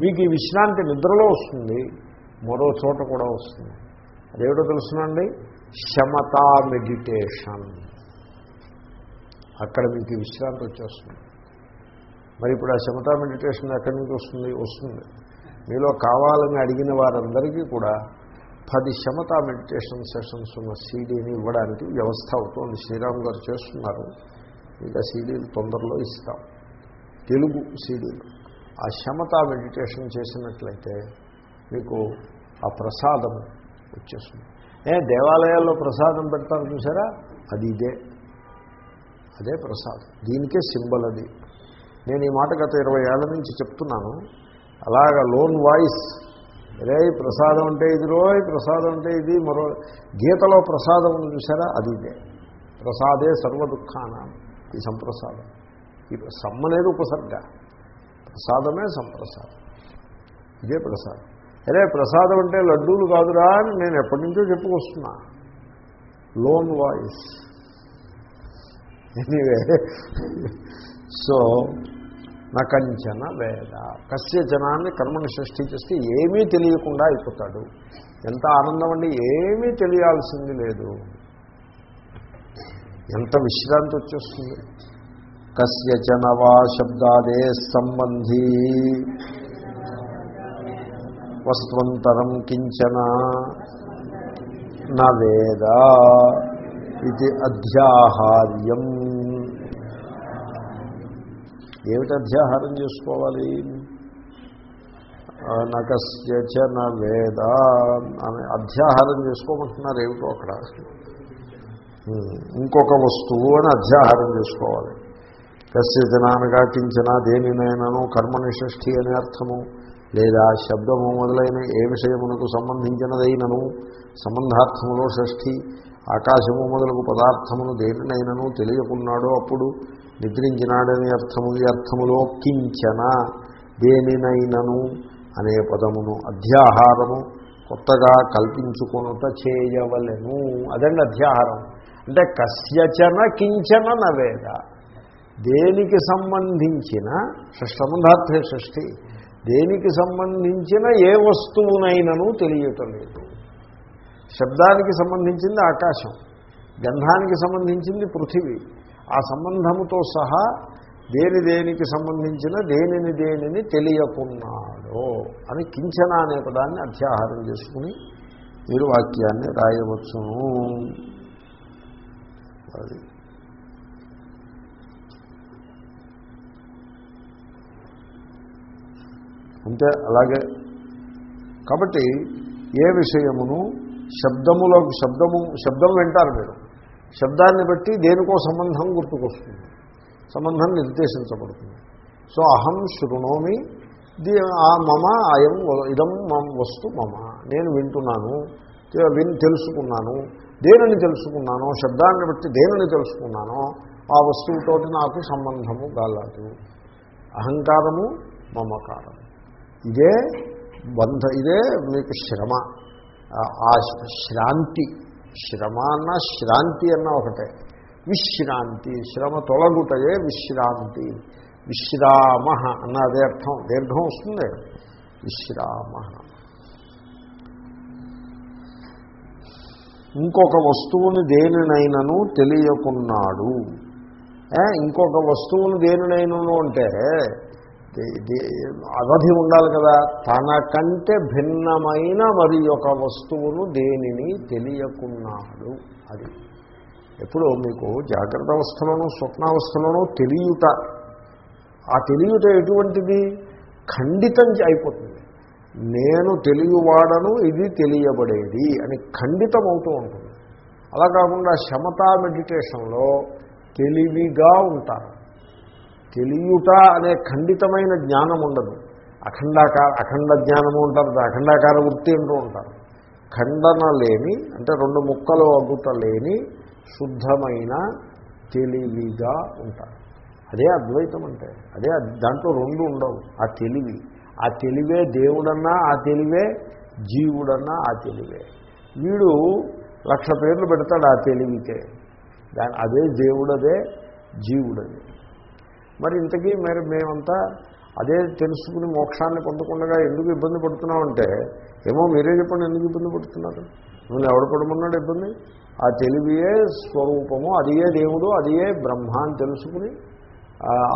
మీకు ఈ విశ్రాంతి నిద్రలో వస్తుంది మరో చోట కూడా వస్తుంది. అదేమిటో తెలుసునండి శమతా మెడిటేషన్. అక్కడ మీకు విశ్రాంతి వచ్చేస్తుంది. మరి ఇప్పుడు ఆ శమతా మెడిటేషన్ ఎక్కడి నుంచి వస్తుంది? వస్తుంది. మీలో కావాలని అడిగిన వారందరికీ కూడా పది శమత మెడిటేషన్ సెషన్స్ ఉన్న సీడీని ఇవ్వడానికి వ్యవస్థ అవుతోంది. శ్రీరామ్ గారు చేస్తున్నారు. ఇంకా సీడీలు తొందరలో ఇస్తాం. తెలుగు సీడీలు. ఆ శమత మెడిటేషన్ చేసినట్లయితే మీకు ఆ ప్రసాదం వచ్చేస్తుంది. ఏ దేవాలయాల్లో ప్రసాదం పెడతారు చూసారా? అది ఇదే. అదే ప్రసాదం. దీనికే సింబల్ అది. నేను ఈ మాట గత ఇరవై ఏళ్ళ నుంచి చెప్తున్నాను. అలాగా లోన్ వాయిస్ రే ప్రసాదం అంటే ఇది రోయ్ ప్రసాదం అంటే ఇది మరో. గీతలో ప్రసాదం ఉంది చూసారా అది ఇదే. ప్రసాదే సర్వ దుఃఖాన ఈ సంప్రసాదం. ఈ సమ్మనేది ఉపసర్గ. ప్రసాదమే సంప్రసాదం. ఇదే ప్రసాదం. అరే ప్రసాదం అంటే లడ్డూలు కాదురా అని నేను ఎప్పటి నుంచో చెప్పుకొస్తున్నా. లోన్ వాయిస్ ఎనీవే సో నకంచన వేద. కస్య జనాన్ని కర్మను సృష్టి చేస్తే ఏమీ తెలియకుండా అయిపోతాడు. ఎంత ఆనందం అండి ఏమీ తెలియాల్సింది లేదు. ఎంత విశ్రాంతి వచ్చేస్తుంది. కస్యచన వా శబ్దాదే సంబంధీ. వస్త్వంతరం కించన నవేద ఇది అధ్యాహార్యం. ఏమిటి అధ్యాహారం చేసుకోవాలి నకస్యచన వేద అని అధ్యాహారం చేసుకోమంటున్నారు ఏమిటో అక్కడ? ఇంకొక వస్తువు అని అధ్యాహారం చేసుకోవాలి. కస్యచనానగా కించిన దేనినైనాను కర్మనిషష్ఠి అనే అర్థము. లేదా శబ్దము మొదలైన ఏ విషయమునకు సంబంధించినదైనను సంబంధార్థములో షష్ఠి ఆకాశము మొదలగు పదార్థమును దేనినైనను తెలియకున్నాడో అప్పుడు నిద్రించినాడనే అర్థము ఈ అర్థములో కించన దేనినైనను అనే పదమును అధ్యాహారము కొత్తగా కల్పించుకొనుట చేయవలను. అదండి అధ్యాహారం. అంటే కస్యచన కించన నవేద. దేనికి సంబంధించిన సంబంధార్థే షష్ఠి దేనికి సంబంధించిన ఏ వస్తువునైనను తెలియటం లేదు. శబ్దానికి సంబంధించింది ఆకాశం గంధానికి సంబంధించింది పృథివీ ఆ సంబంధముతో సహా దేని దేనికి సంబంధించిన దేనిని దేనిని తెలియకున్నాడో అని కించన అనే పదాన్ని అధ్యాహారం చేసుకుని మీరు వాక్యాన్ని రాయవచ్చును. అది. అంటే అలాగే కాబట్టి ఏ విషయమును శబ్దములో శబ్దము శబ్దం వింటారు మీరు. శబ్దాన్ని బట్టి దేనికో సంబంధం గుర్తుకొస్తుంది. సంబంధం నిర్దేశించబడుతుంది. సో అహం శృణోమి దీ ఆ మమ అయం ఇదం వస్తు మమ. నేను వింటున్నాను విన్ తెలుసుకున్నాను దేనిని తెలుసుకున్నానో శబ్దాన్ని బట్టి దేనిని తెలుసుకున్నానో ఆ వస్తువుతోటి నాకు సంబంధము గాలదు అహంకారము మమకారము ఇదే బంధ ఇదే మీకు శ్రమ. ఆ శ్రాంతి. శ్రమ అన్న శ్రాంతి అన్న ఒకటే. విశ్రాంతి శ్రమ తొలగుటయే విశ్రాంతి. విశ్రామ అన్న అదే అర్థం. దీర్ఘం వస్తుంది. విశ్రామ. ఇంకొక వస్తువుని దేనినైనను తెలియకున్నాడు. ఇంకొక వస్తువును దేనినైనను అంటే అవధి ఉండాలి కదా. తనకంటే భిన్నమైన మరి ఒక వస్తువును దేనిని తెలియకున్నాడు. అది ఎప్పుడు మీకు జాగ్రత్త అవస్థలోనూ స్వప్నావస్థలోనూ తెలియట. ఆ తెలియట ఎటువంటిది? ఖండితం అయిపోతుంది. నేను తెలియవాడను ఇది తెలియబడేది అని ఖండితం అవుతూ ఉంటుంది. అలా కాకుండా శమతా మెడిటేషన్లో తెలివిగా ఉంటారు. తెలియుట అనే ఖండితమైన జ్ఞానం ఉండదు. అఖండాకార అఖండ జ్ఞానము ఉంటారు అఖండాకార వృత్తి అంటూ ఉంటారు. ఖండన లేని అంటే రెండు ముక్కలు అగుట లేని శుద్ధమైన తెలివిగా ఉంటారు. అదే అద్వైతం అంటే అదే దాంట్లో రెండు ఉండవు ఆ తెలివి. ఆ తెలివే దేవుడన్నా ఆ తెలివే జీవుడన్నా ఆ తెలివే. వీడు లక్ష పేర్లు పెడతాడు ఆ తెలివికే. దాని అదే దేవుడదే జీవుడదే. మరి ఇంతకీ మరి మేమంతా అదే తెలుసుకుని మోక్షాన్ని పొందకుండా ఎందుకు ఇబ్బంది పడుతున్నామంటే ఏమో మీరే చెప్పండి ఎందుకు ఇబ్బంది పడుతున్నారు? నువ్వు ఎవడు పడమన్నాడు ఇబ్బంది? ఆ తెలివియే స్వరూపము అదియే దేవుడు అదియే బ్రహ్మ అని తెలుసుకుని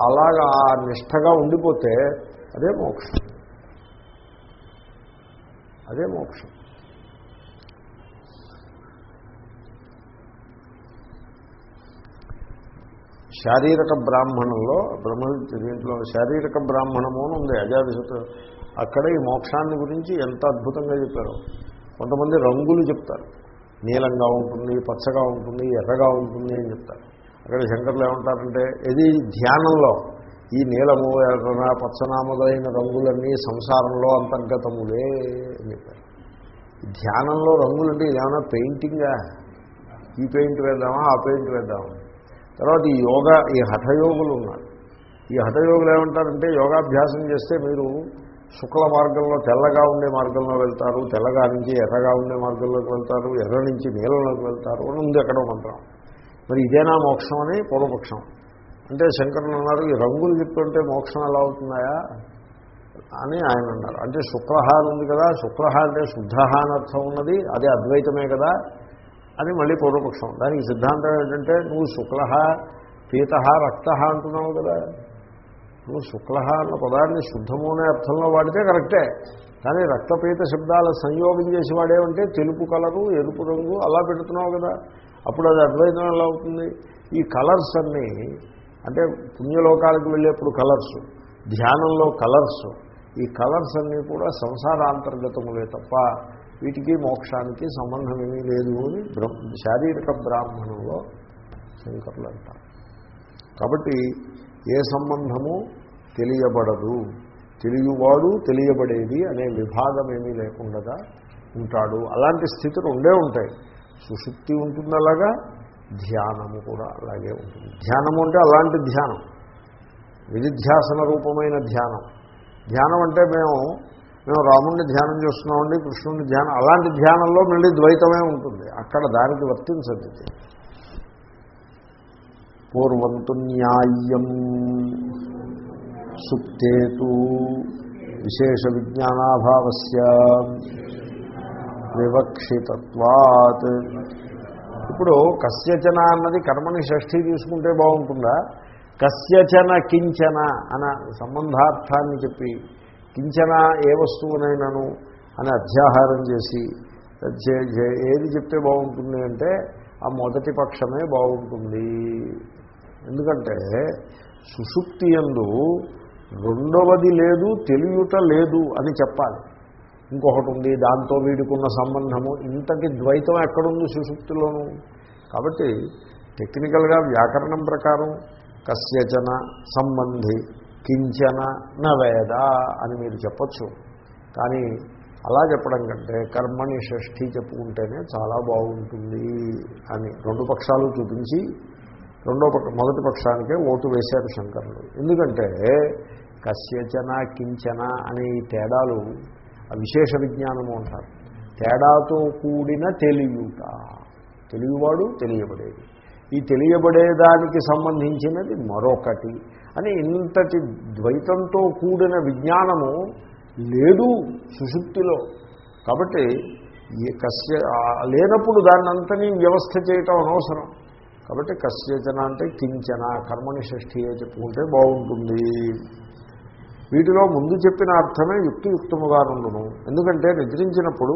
అలాగా ఆ నిష్టగా ఉండిపోతే అదే మోక్షం. అదే మోక్షం. శారీరక బ్రాహ్మణంలో బ్రహ్మ దీంట్లో శారీరక బ్రాహ్మణము అని ఉంది అజాదిశత. అక్కడ ఈ మోక్షాన్ని గురించి ఎంత అద్భుతంగా చెప్పారు. కొంతమంది రంగులు చెప్తారు. నీలంగా ఉంటుంది పచ్చగా ఉంటుంది ఎర్రగా ఉంటుంది అని చెప్తారు. అక్కడ శంకర్లు ఏమంటారంటే ఇది ధ్యానంలో. ఈ నీలము ఎర్రన పచ్చనామదైన రంగులన్నీ సంసారంలో అంతర్గతములే అని చెప్పారు. ధ్యానంలో రంగులంటే ఏమైనా పెయింటింగా? ఈ పెయింట్ వేద్దామా ఆ పెయింట్ వేద్దామా? తర్వాత ఈ యోగా ఈ హఠయోగులు ఉన్నారు. ఈ హఠయోగులు ఏమంటారంటే యోగాభ్యాసం చేస్తే మీరు శుక్ల మార్గంలో తెల్లగా ఉండే మార్గంలో వెళ్తారు తెల్లగా నుంచి ఎర్రగా ఉండే మార్గంలోకి వెళ్తారు ఎర్ర నుంచి నీళ్ళలోకి వెళ్తారు అని ఉంది ఎక్కడో మంత్రం. మరి ఇదేనా మోక్షం అని పూర్వపక్షం. అంటే శంకరులు అన్నారు ఈ రంగులు చెప్తుంటే మోక్షం ఎలా అవుతున్నాయా అని ఆయన అన్నారు. అంటే శుక్రహ ఉంది కదా శుక్రహ అంటే శుద్ధ అని అర్థం ఉన్నది అదే అద్వైతమే కదా అని మళ్ళీ పూర్వపక్షం. దానికి సిద్ధాంతం ఏంటంటే నువ్వు శుక్ల పీత రక్త అంటున్నావు కదా. నువ్వు శుక్ల అన్న పదాన్ని శుద్ధము అనే అర్థంలో వాడితే కరెక్టే. కానీ రక్తపీత శబ్దాల సంయోగం చేసి వాడేమంటే తెలుపు కలరు ఎరుపు రంగు అలా పెడుతున్నావు కదా. అప్పుడు అది అద్వైతం ఎలా అవుతుంది? ఈ కలర్స్ అన్నీ అంటే పుణ్యలోకాలకు వెళ్ళేప్పుడు కలర్స్ ధ్యానంలో కలర్స్ ఈ కలర్స్ అన్నీ కూడా సంసారాంతర్గతములే తప్ప వీటికి మోక్షానికి సంబంధం ఏమీ లేదు అని బ్రహ్మ శారీరక బ్రాహ్మణంలో శంకర్లు అంటారు. కాబట్టి ఏ సంబంధము తెలియబడదు. తెలియవాడు తెలియబడేది అనే విభాగం ఏమీ లేకుండా ఉంటాడు. అలాంటి స్థితులు ఉండే ఉంటాయి. సుశుక్తి ఉంటుంది అలాగా ధ్యానము కూడా అలాగే ఉంటుంది. ధ్యానము అంటే అలాంటి ధ్యానం. విధిధ్యాసన రూపమైన ధ్యానం. ధ్యానం అంటే మేము మేము రాముణ్ణి ధ్యానం చేస్తున్నామండి కృష్ణుని ధ్యానం అలాంటి ధ్యానంలో మళ్ళీ ద్వైతమే ఉంటుంది. అక్కడ దానికి వర్తించదు ఇది. పూర్వంతు న్యాయం సుప్తేతు విశేష విజ్ఞానాభావస్య వివక్షితత్వాత్. ఇప్పుడు కస్యచన అన్నది కర్మని షష్ఠి తీసుకుంటే బాగుంటుందా? కస్యచన కించన అన్న సంబంధార్థాన్ని చెప్పి కించన ఏ వస్తువునైనాను అని అధ్యాహారం చేసి ఏది చెప్తే బాగుంటుంది అంటే ఆ మొదటి పక్షమే బాగుంటుంది. ఎందుకంటే సుషుప్తి ఎందు రెండవది లేదు తెలియట లేదు అని చెప్పాలి. ఇంకొకటి ఉంది దాంతో వీడుకున్న సంబంధము. ఇంతటి ద్వైతం ఎక్కడుంది సుషుప్తిలోను? కాబట్టి టెక్నికల్గా వ్యాకరణం ప్రకారం కస్యచన సంబంధి కించన నవేద అని మీరు చెప్పచ్చు. కానీ అలా చెప్పడం కంటే కర్మని షష్ఠి చెప్పుకుంటేనే చాలా బాగుంటుంది అని రెండు పక్షాలు చూపించి రెండో పక్ష మొదటి పక్షానికే ఓటు వేశారు శంకరులు. ఎందుకంటే కస్యచన కించన అనే తేడాలు విశేష విజ్ఞానము అంటారు. తేడాతో కూడిన తెలియట. తెలియవాడు తెలియబడేది. ఈ తెలియబడేదానికి సంబంధించినది మరొకటి. అని ఇంతటి ద్వైతంతో కూడిన విజ్ఞానము లేదు సుషుప్తిలో. కాబట్టి కస్య లేనప్పుడు దాన్ని అంతని వ్యవస్థ చేయటం అనవసరం. కాబట్టి కస్యచన అంటే కించన కర్మని షష్ఠియే చెప్పుకుంటే బాగుంటుంది. వీటిలో ముందు చెప్పిన అర్థమే యుక్తియుక్తముగా నుండును. ఎందుకంటే నిద్రించినప్పుడు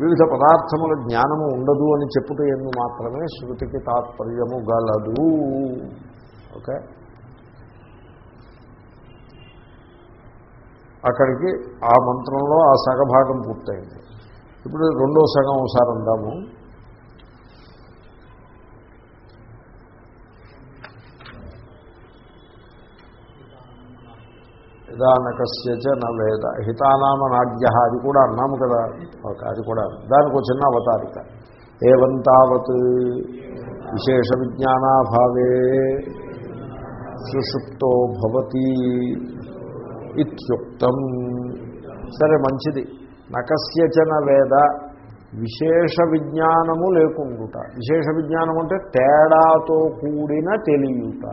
వివిధ పదార్థముల జ్ఞానము ఉండదు అని చెప్పుట ఎందు మాత్రమే శృతికి తాత్పర్యము గలదు. ఓకే? అక్కడికి ఆ మంత్రంలో ఆ సగభాగం పూర్తయింది. ఇప్పుడు రెండో సగం ఒకసారి అందాము. యదానకస్య నవేద న హితానామ నాడ్య అది కూడా అన్నాము కదా. అది కూడా దానికి ఒక చిన్న అవతారిక. ఏవంతావత్ విశేష విజ్ఞానాభావే సుషుప్తో భవతి. ఇత్యుక్తం. సరే మంచిది. నకస్యచన వేద విశేష విజ్ఞానము లేకుండుట. విశేష విజ్ఞానం అంటే తేడాతో కూడిన తెలియట.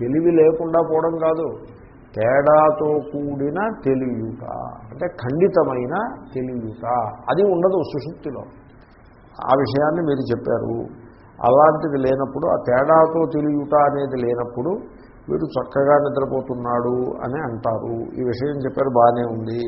తెలివి లేకుండా పోవడం కాదు. తేడాతో కూడిన తెలియట. అంటే ఖండితమైన తెలియట. అది ఉండదు సుషుప్తిలో ఆ విషయాన్ని మీరు చెప్పారు. అలాంటిది లేనప్పుడు ఆ తేడాతో తెలియుట అనేది లేనప్పుడు వీడు చక్కగా నిద్రపోతున్నాడు అని అంటారు. ఈ విషయం చెప్పారు బాగానే ఉంది.